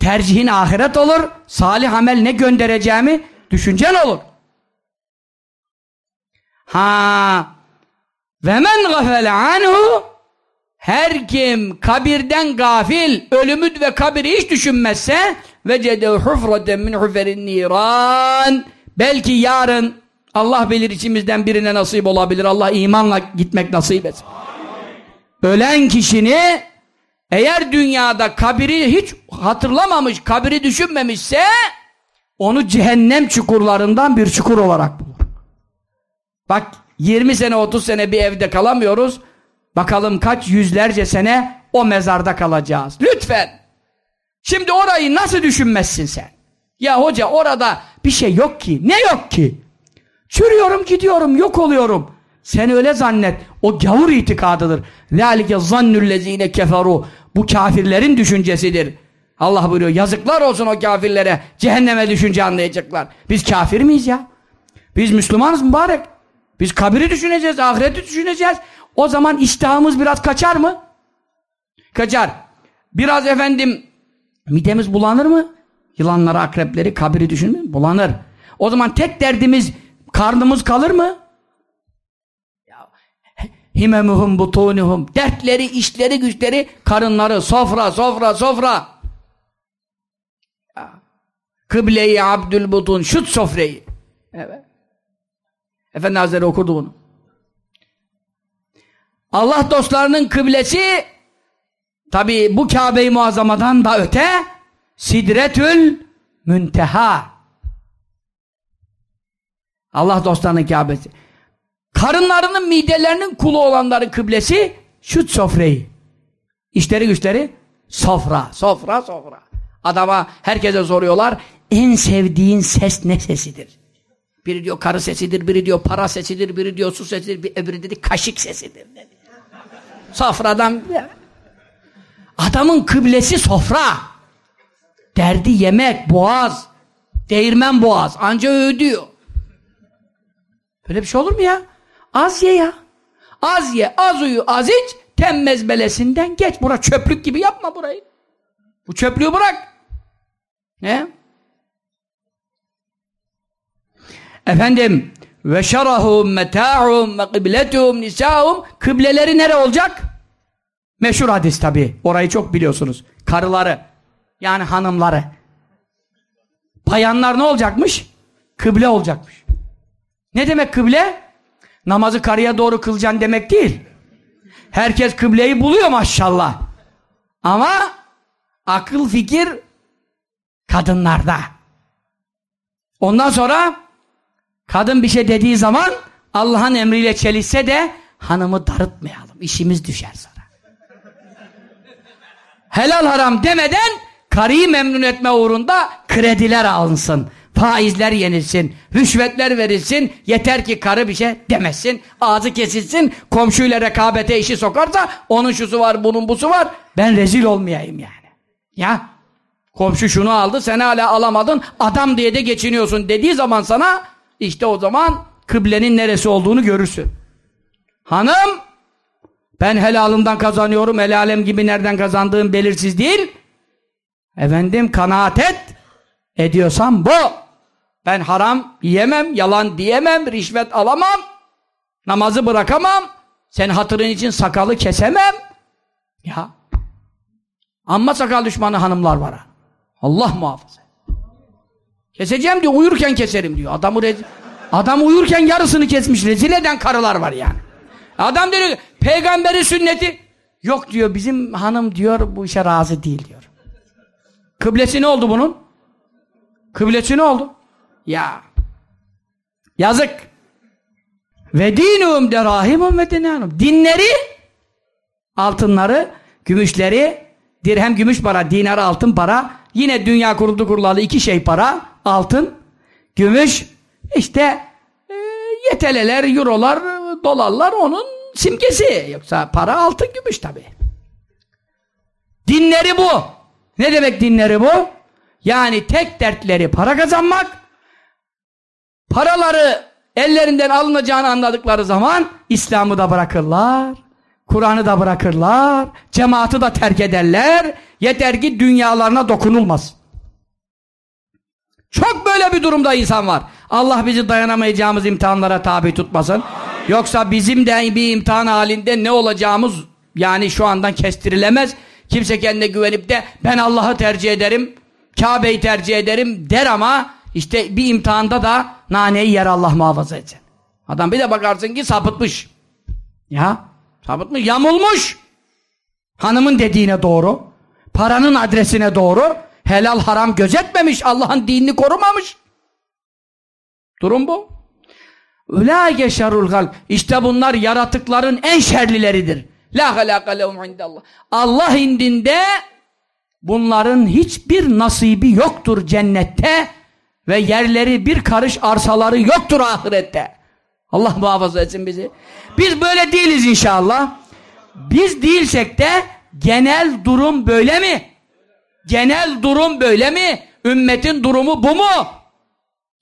tercihin ahiret olur. Salih amel ne göndereceğimi düşüncen olur. Ha ve men gafele anhu her kim kabirden gafil, ölümü ve kabiri hiç düşünmezse vecedehu hufraten min huferin niran belki yarın Allah bilir içimizden birine nasip olabilir. Allah imanla gitmek nasip etsin. Ölen kişini eğer dünyada kabiri hiç hatırlamamış, kabiri düşünmemişse onu cehennem çukurlarından bir çukur olarak bulur. Bak 20 sene 30 sene bir evde kalamıyoruz. Bakalım kaç yüzlerce sene o mezarda kalacağız. Lütfen. Şimdi orayı nasıl düşünmezsin sen? Ya hoca orada bir şey yok ki. Ne yok ki? Çürüyorum gidiyorum yok oluyorum. Sen öyle zannet. O gavur itikadıdır. ذَٰلِكَ ظَنُّ الَّذ۪ينَ كَفَرُوا bu kafirlerin düşüncesidir. Allah buyuruyor yazıklar olsun o kafirlere. Cehenneme düşünce anlayacaklar. Biz kafir miyiz ya? Biz Müslümanız mübarek. Biz kabiri düşüneceğiz, ahireti düşüneceğiz. O zaman iştahımız biraz kaçar mı? Kaçar. Biraz efendim midemiz bulanır mı? Yılanları, akrepleri, kabiri düşünme bulanır. O zaman tek derdimiz karnımız kalır mı? Himemuhum butunuhum. Dertleri, işleri, güçleri, karınları, sofra, sofra, sofra. Kıble-i Abdülbutun, şut sofreyi. Evet. Efendi Hazretleri okurdu bunu. Allah dostlarının kıblesi tabi bu Kabe-i Muazzama'dan da öte Sidretül Münteha Allah dostlarının Kabe'si. Karınlarının, midelerinin kulu olanların kıblesi şut sofreyi. İşleri güçleri sofra, sofra, sofra. Adama herkese soruyorlar. En sevdiğin ses ne sesidir? Biri diyor karı sesidir, biri diyor para sesidir, biri diyor su sesidir, bir öbürü dedi kaşık sesidir dedi. Sofradan adamın kıblesi sofra. Derdi yemek, boğaz, değirmen boğaz. Anca ödüyor. Böyle bir şey olur mu ya? Az ye ya. Az ye, az uyu, az iç, temmez belesinden geç. Bura çöplük gibi yapma burayı. Bu çöplüğü bırak. Ne? Efendim ve şerahum meta'um ve kıbletum nisa'um kıbleleri nere olacak? Meşhur hadis tabi. Orayı çok biliyorsunuz. Karıları yani hanımları. Bayanlar ne olacakmış? Kıble olacakmış. Ne demek kıble? Namazı karıya doğru kılacaksın demek değil. Herkes kıbleyi buluyor maşallah. Ama akıl fikir kadınlarda. Ondan sonra kadın bir şey dediği zaman Allah'ın emriyle çelişse de hanımı darıtmayalım. İşimiz düşer sonra. Helal haram demeden karıyı memnun etme uğrunda krediler alınsın. Faizler yenilsin, rüşvetler verilsin, yeter ki karı bir şey demesin, ağzı kesilsin, komşuyla rekabete işi sokarsa, onun şusu var, bunun busu var, ben rezil olmayayım yani. Ya, komşu şunu aldı, sen hala alamadın, adam diye de geçiniyorsun dediği zaman sana, işte o zaman kıblenin neresi olduğunu görürsün. Hanım, ben helalımdan kazanıyorum, helalem gibi nereden kazandığım belirsiz değil. Efendim kanaat et, ediyorsam bu. Ben haram yiyemem, yalan diyemem, rişvet alamam, namazı bırakamam, sen hatırın için sakalı kesemem. Ya, amma sakal düşmanı hanımlar var ha. Allah muhafaza. Keseceğim diyor, uyurken keserim diyor. Adamı rezil, adam uyurken yarısını kesmiş, rezil eden karılar var yani. Adam diyor, peygamberi sünneti, yok diyor, bizim hanım diyor, bu işe razı değil diyor. Kıblesi ne oldu bunun? Kıblesi ne oldu? Ya. Yazık. Ve dinum derahimum ve dinanum. Dinleri altınları, gümüşleri, dirhem gümüş para, dinar altın para, yine dünya kuruldu kurulalı iki şey para, altın, gümüş, işte e, yeteleler, eurolar, dolarlar onun simgesi. Yoksa para altın gümüş tabi. Dinleri bu. Ne demek dinleri bu? Yani tek dertleri para kazanmak, paraları ellerinden alınacağını anladıkları zaman İslam'ı da bırakırlar, Kur'an'ı da bırakırlar, cemaati da terk ederler, yeter ki dünyalarına dokunulmaz. Çok böyle bir durumda insan var. Allah bizi dayanamayacağımız imtihanlara tabi tutmasın. Yoksa bizim de bir imtihan halinde ne olacağımız yani şu andan kestirilemez. Kimse kendine güvenip de ben Allah'ı tercih ederim, Kabe'yi tercih ederim der ama işte bir imtihanda da naneyi yer Allah muhafaza etsin. Adam bir de bakarsın ki sapıtmış. Ya sapıtmış, yamulmuş. Hanımın dediğine doğru, paranın adresine doğru, helal haram gözetmemiş, Allah'ın dinini korumamış. Durum bu. Ulaike şerrul galb. İşte bunlar yaratıkların en şerlileridir. La halaka lehum indallah. Allah indinde bunların hiçbir nasibi yoktur cennette ve yerleri bir karış arsaları yoktur ahirette. Allah muhafaza etsin bizi. Biz böyle değiliz inşallah. Biz değilsek de genel durum böyle mi? Genel durum böyle mi? Ümmetin durumu bu mu?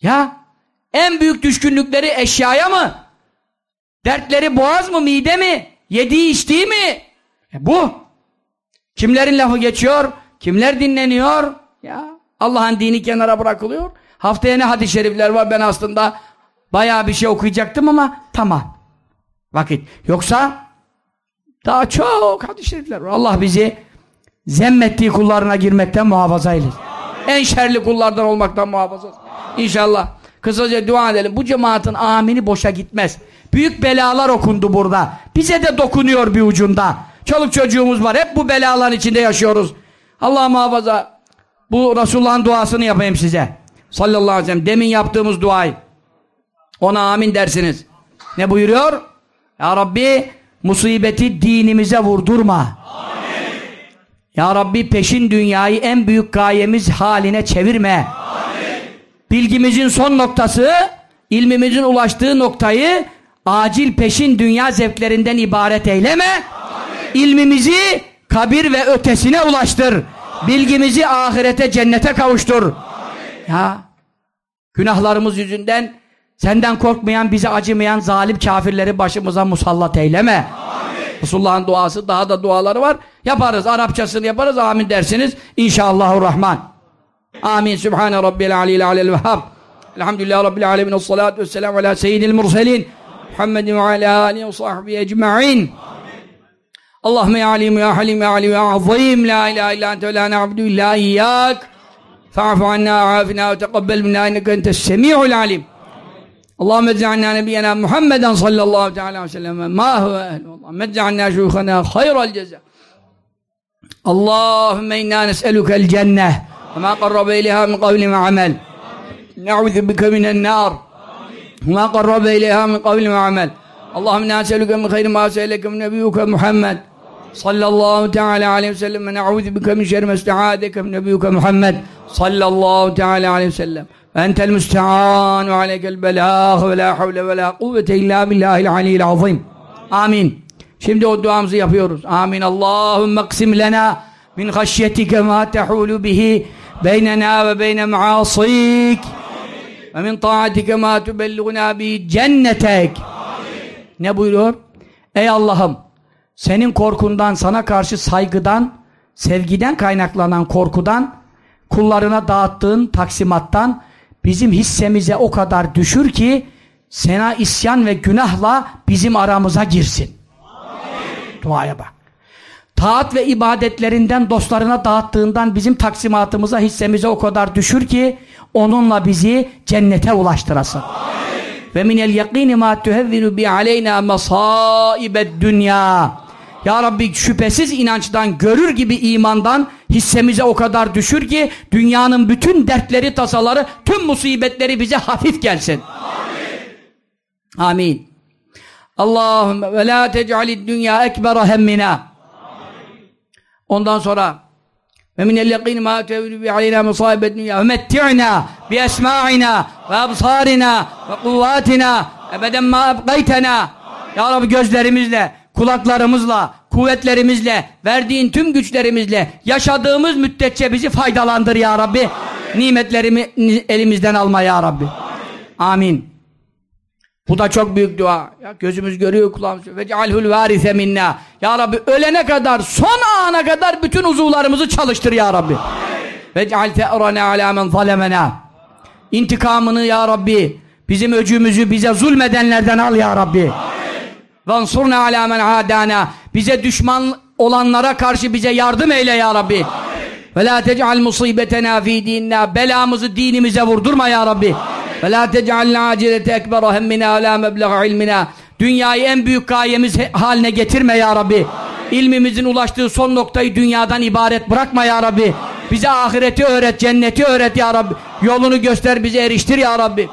Ya en büyük düşkünlükleri eşyaya mı? Dertleri boğaz mı, mide mi? Yediği içtiği mi? E bu. Kimlerin lafı geçiyor? Kimler dinleniyor? Ya Allah'ın dini kenara bırakılıyor. Haftaya ne hadis-i şerifler var ben aslında bayağı bir şey okuyacaktım ama tamam. Vakit. Yoksa daha çok hadis-i şerifler var. Allah bizi zemmettiği kullarına girmekten muhafaza eylesin. En şerli kullardan olmaktan muhafaza etsin. İnşallah. Kısaca dua edelim. Bu cemaatin amini boşa gitmez. Büyük belalar okundu burada. Bize de dokunuyor bir ucunda. Çoluk çocuğumuz var. Hep bu belaların içinde yaşıyoruz. Allah muhafaza. Bu Resulullah'ın duasını yapayım size. Sallallahu aleyhi ve sellem. Demin yaptığımız duayı. Ona amin dersiniz. Ne buyuruyor? Ya Rabbi musibeti dinimize vurdurma. Amin. Ya Rabbi peşin dünyayı en büyük gayemiz haline çevirme. Amin. Bilgimizin son noktası, ilmimizin ulaştığı noktayı acil peşin dünya zevklerinden ibaret eyleme. Amin. İlmimizi kabir ve ötesine ulaştır. Bilgimizi ahirete, cennete kavuştur. Ya günahlarımız yüzünden senden korkmayan, bize acımayan zalim kafirleri başımıza musallat eyleme. Amin. Resulullah'ın duası, daha da duaları var. Yaparız, Arapçasını yaparız, amin dersiniz. İnşallahurrahman. Amin. Sübhane Rabbil Aleyhi Aleyhi Vehhab. Elhamdülillah Rabbil Alemin. Salatu vesselamu ala seyyidil murselin. Muhammedin ve ala alihi ve sahbihi ecma'in. Allahümme ya alim ya halim ya alim ya azim la ilahe illa ente ve la na'budu illa iyyak anna afina ve teqabbel minna inneke entes semi'ul alim اللهم اجعلنا نبينا محمدا صلى الله تعالى وسلم. ما هو أهله اللهم اجعلنا شيوخنا خير الجزاء. اللهم إنا نسألك الجنة وما قرب إليها من قول وعمل. نعوذ بك من النار وما قرب إليها من قول وعمل. اللهم إنا نسألك من خير ما سألك من نبيك محمد. sallallahu teala aleyhi ve sellem ve ne'udhu bike min şerri mesta'adeke min nebiyyike Muhammed. Sallallahu teala aleyhi ve sellem ve entel müstehan ve aleykel belâh ve la havle ve la kuvvete illa billahil aliyyil azim amin. Şimdi o duamızı yapıyoruz. Amin. Allahümme ksim lena min haşyetike ma tehulu bihi beynena ve beyne maasik ve min taatike ma tübelluguna bi cennetek. Ne buyuruyor? Ey Allah'ım senin korkundan, sana karşı saygıdan, sevgiden kaynaklanan korkudan, kullarına dağıttığın taksimattan bizim hissemize o kadar düşür ki sana isyan ve günahla bizim aramıza girsin. Amin. Duaya bak. Taat ve ibadetlerinden dostlarına dağıttığından bizim taksimatımıza hissemize o kadar düşür ki onunla bizi cennete ulaştırasın. Ve minel yakini ma tuhevvinu bi aleyna masaibed dünya. Ya Rabbi şüphesiz inançtan, görür gibi imandan hissemize o kadar düşür ki dünyanın bütün dertleri, tasaları, tüm musibetleri bize hafif gelsin. Amin. Amin. Allahümme ve la tec'alid dünya ekbera hemmina. Ondan sonra ve minel yakini ma tevri bi aleyna musabet dünya ve metti'na bi esma'ina ve absarina ve kuvvatina ebeden ma ebgaytena Ya Rabbi gözlerimizle, kulaklarımızla, kuvvetlerimizle, verdiğin tüm güçlerimizle yaşadığımız müddetçe bizi faydalandır ya Rabbi. Amin. Nimetlerimi elimizden alma ya Rabbi. Amin. Amin. Bu da çok büyük dua. Ya gözümüz görüyor, kulağımız ve cealhul varise minna. Ya Rabbi ölene kadar, son ana kadar bütün uzuvlarımızı çalıştır ya Rabbi. Ve ceal te'rana ala men zalemena. İntikamını ya Rabbi, bizim öcümüzü bize zulmedenlerden al ya Rabbi. Ve ansurna ala men adana. Bize düşman olanlara karşı bize yardım eyle ya Rabbi. Ve la tec'al musibetena fi dinna. Belamızı dinimize vurdurma ya Rabbi. Ve la tec'al acilete ekbera hemmina la meblag'a ilmina. Dünyayı en büyük gayemiz haline getirme ya Rabbi. İlmimizin ulaştığı son noktayı dünyadan ibaret bırakma ya Rabbi. Bize ahireti öğret, cenneti öğret ya Rabbi. Yolunu göster, bize eriştir ya Rabbi.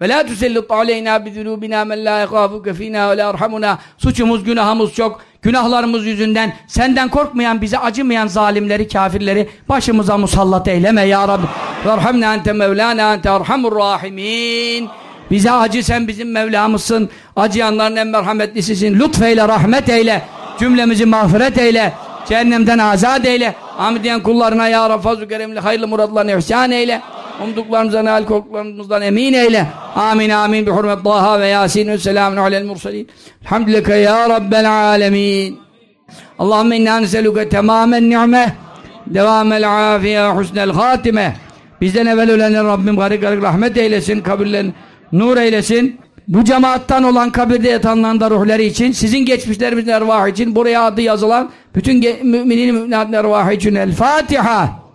Ve la tusellit aleyna bi zunubina men la yekhafuke fina ve la erhamuna. Suçumuz, günahımız çok. Günahlarımız yüzünden senden korkmayan, bize acımayan zalimleri, kafirleri başımıza musallat eyleme ya Rabbi. Verhamna ente mevlana ente erhamur rahimin. Bize acı sen bizim Mevlamızsın. Acıyanların en merhametlisisin. Lütfeyle, rahmet eyle. Cümlemizi mağfiret eyle. Cehennemden azat eyle. Amidiyen kullarına ya Rabbi fazl-ı keremli hayırlı muratlarını ihsan eyle. Umduklarımıza nail korkularımızdan emin eyle. Amin amin. Bi hurmet Taha ve Yasin ve selamun alel mursalin. Elhamdülillah ya Rabbel alemin. Allahümme inna neseluke temamen ni'me devamel afiye husnel hatime. Bizden evvel ölenler Rabbim garip garip rahmet eylesin. Kabirlerini nur eylesin. Bu cemaattan olan kabirde yatanların da ruhları için, sizin geçmişlerimizin ervahı için, buraya adı yazılan bütün müminin müminatın ervahı için El Fatiha.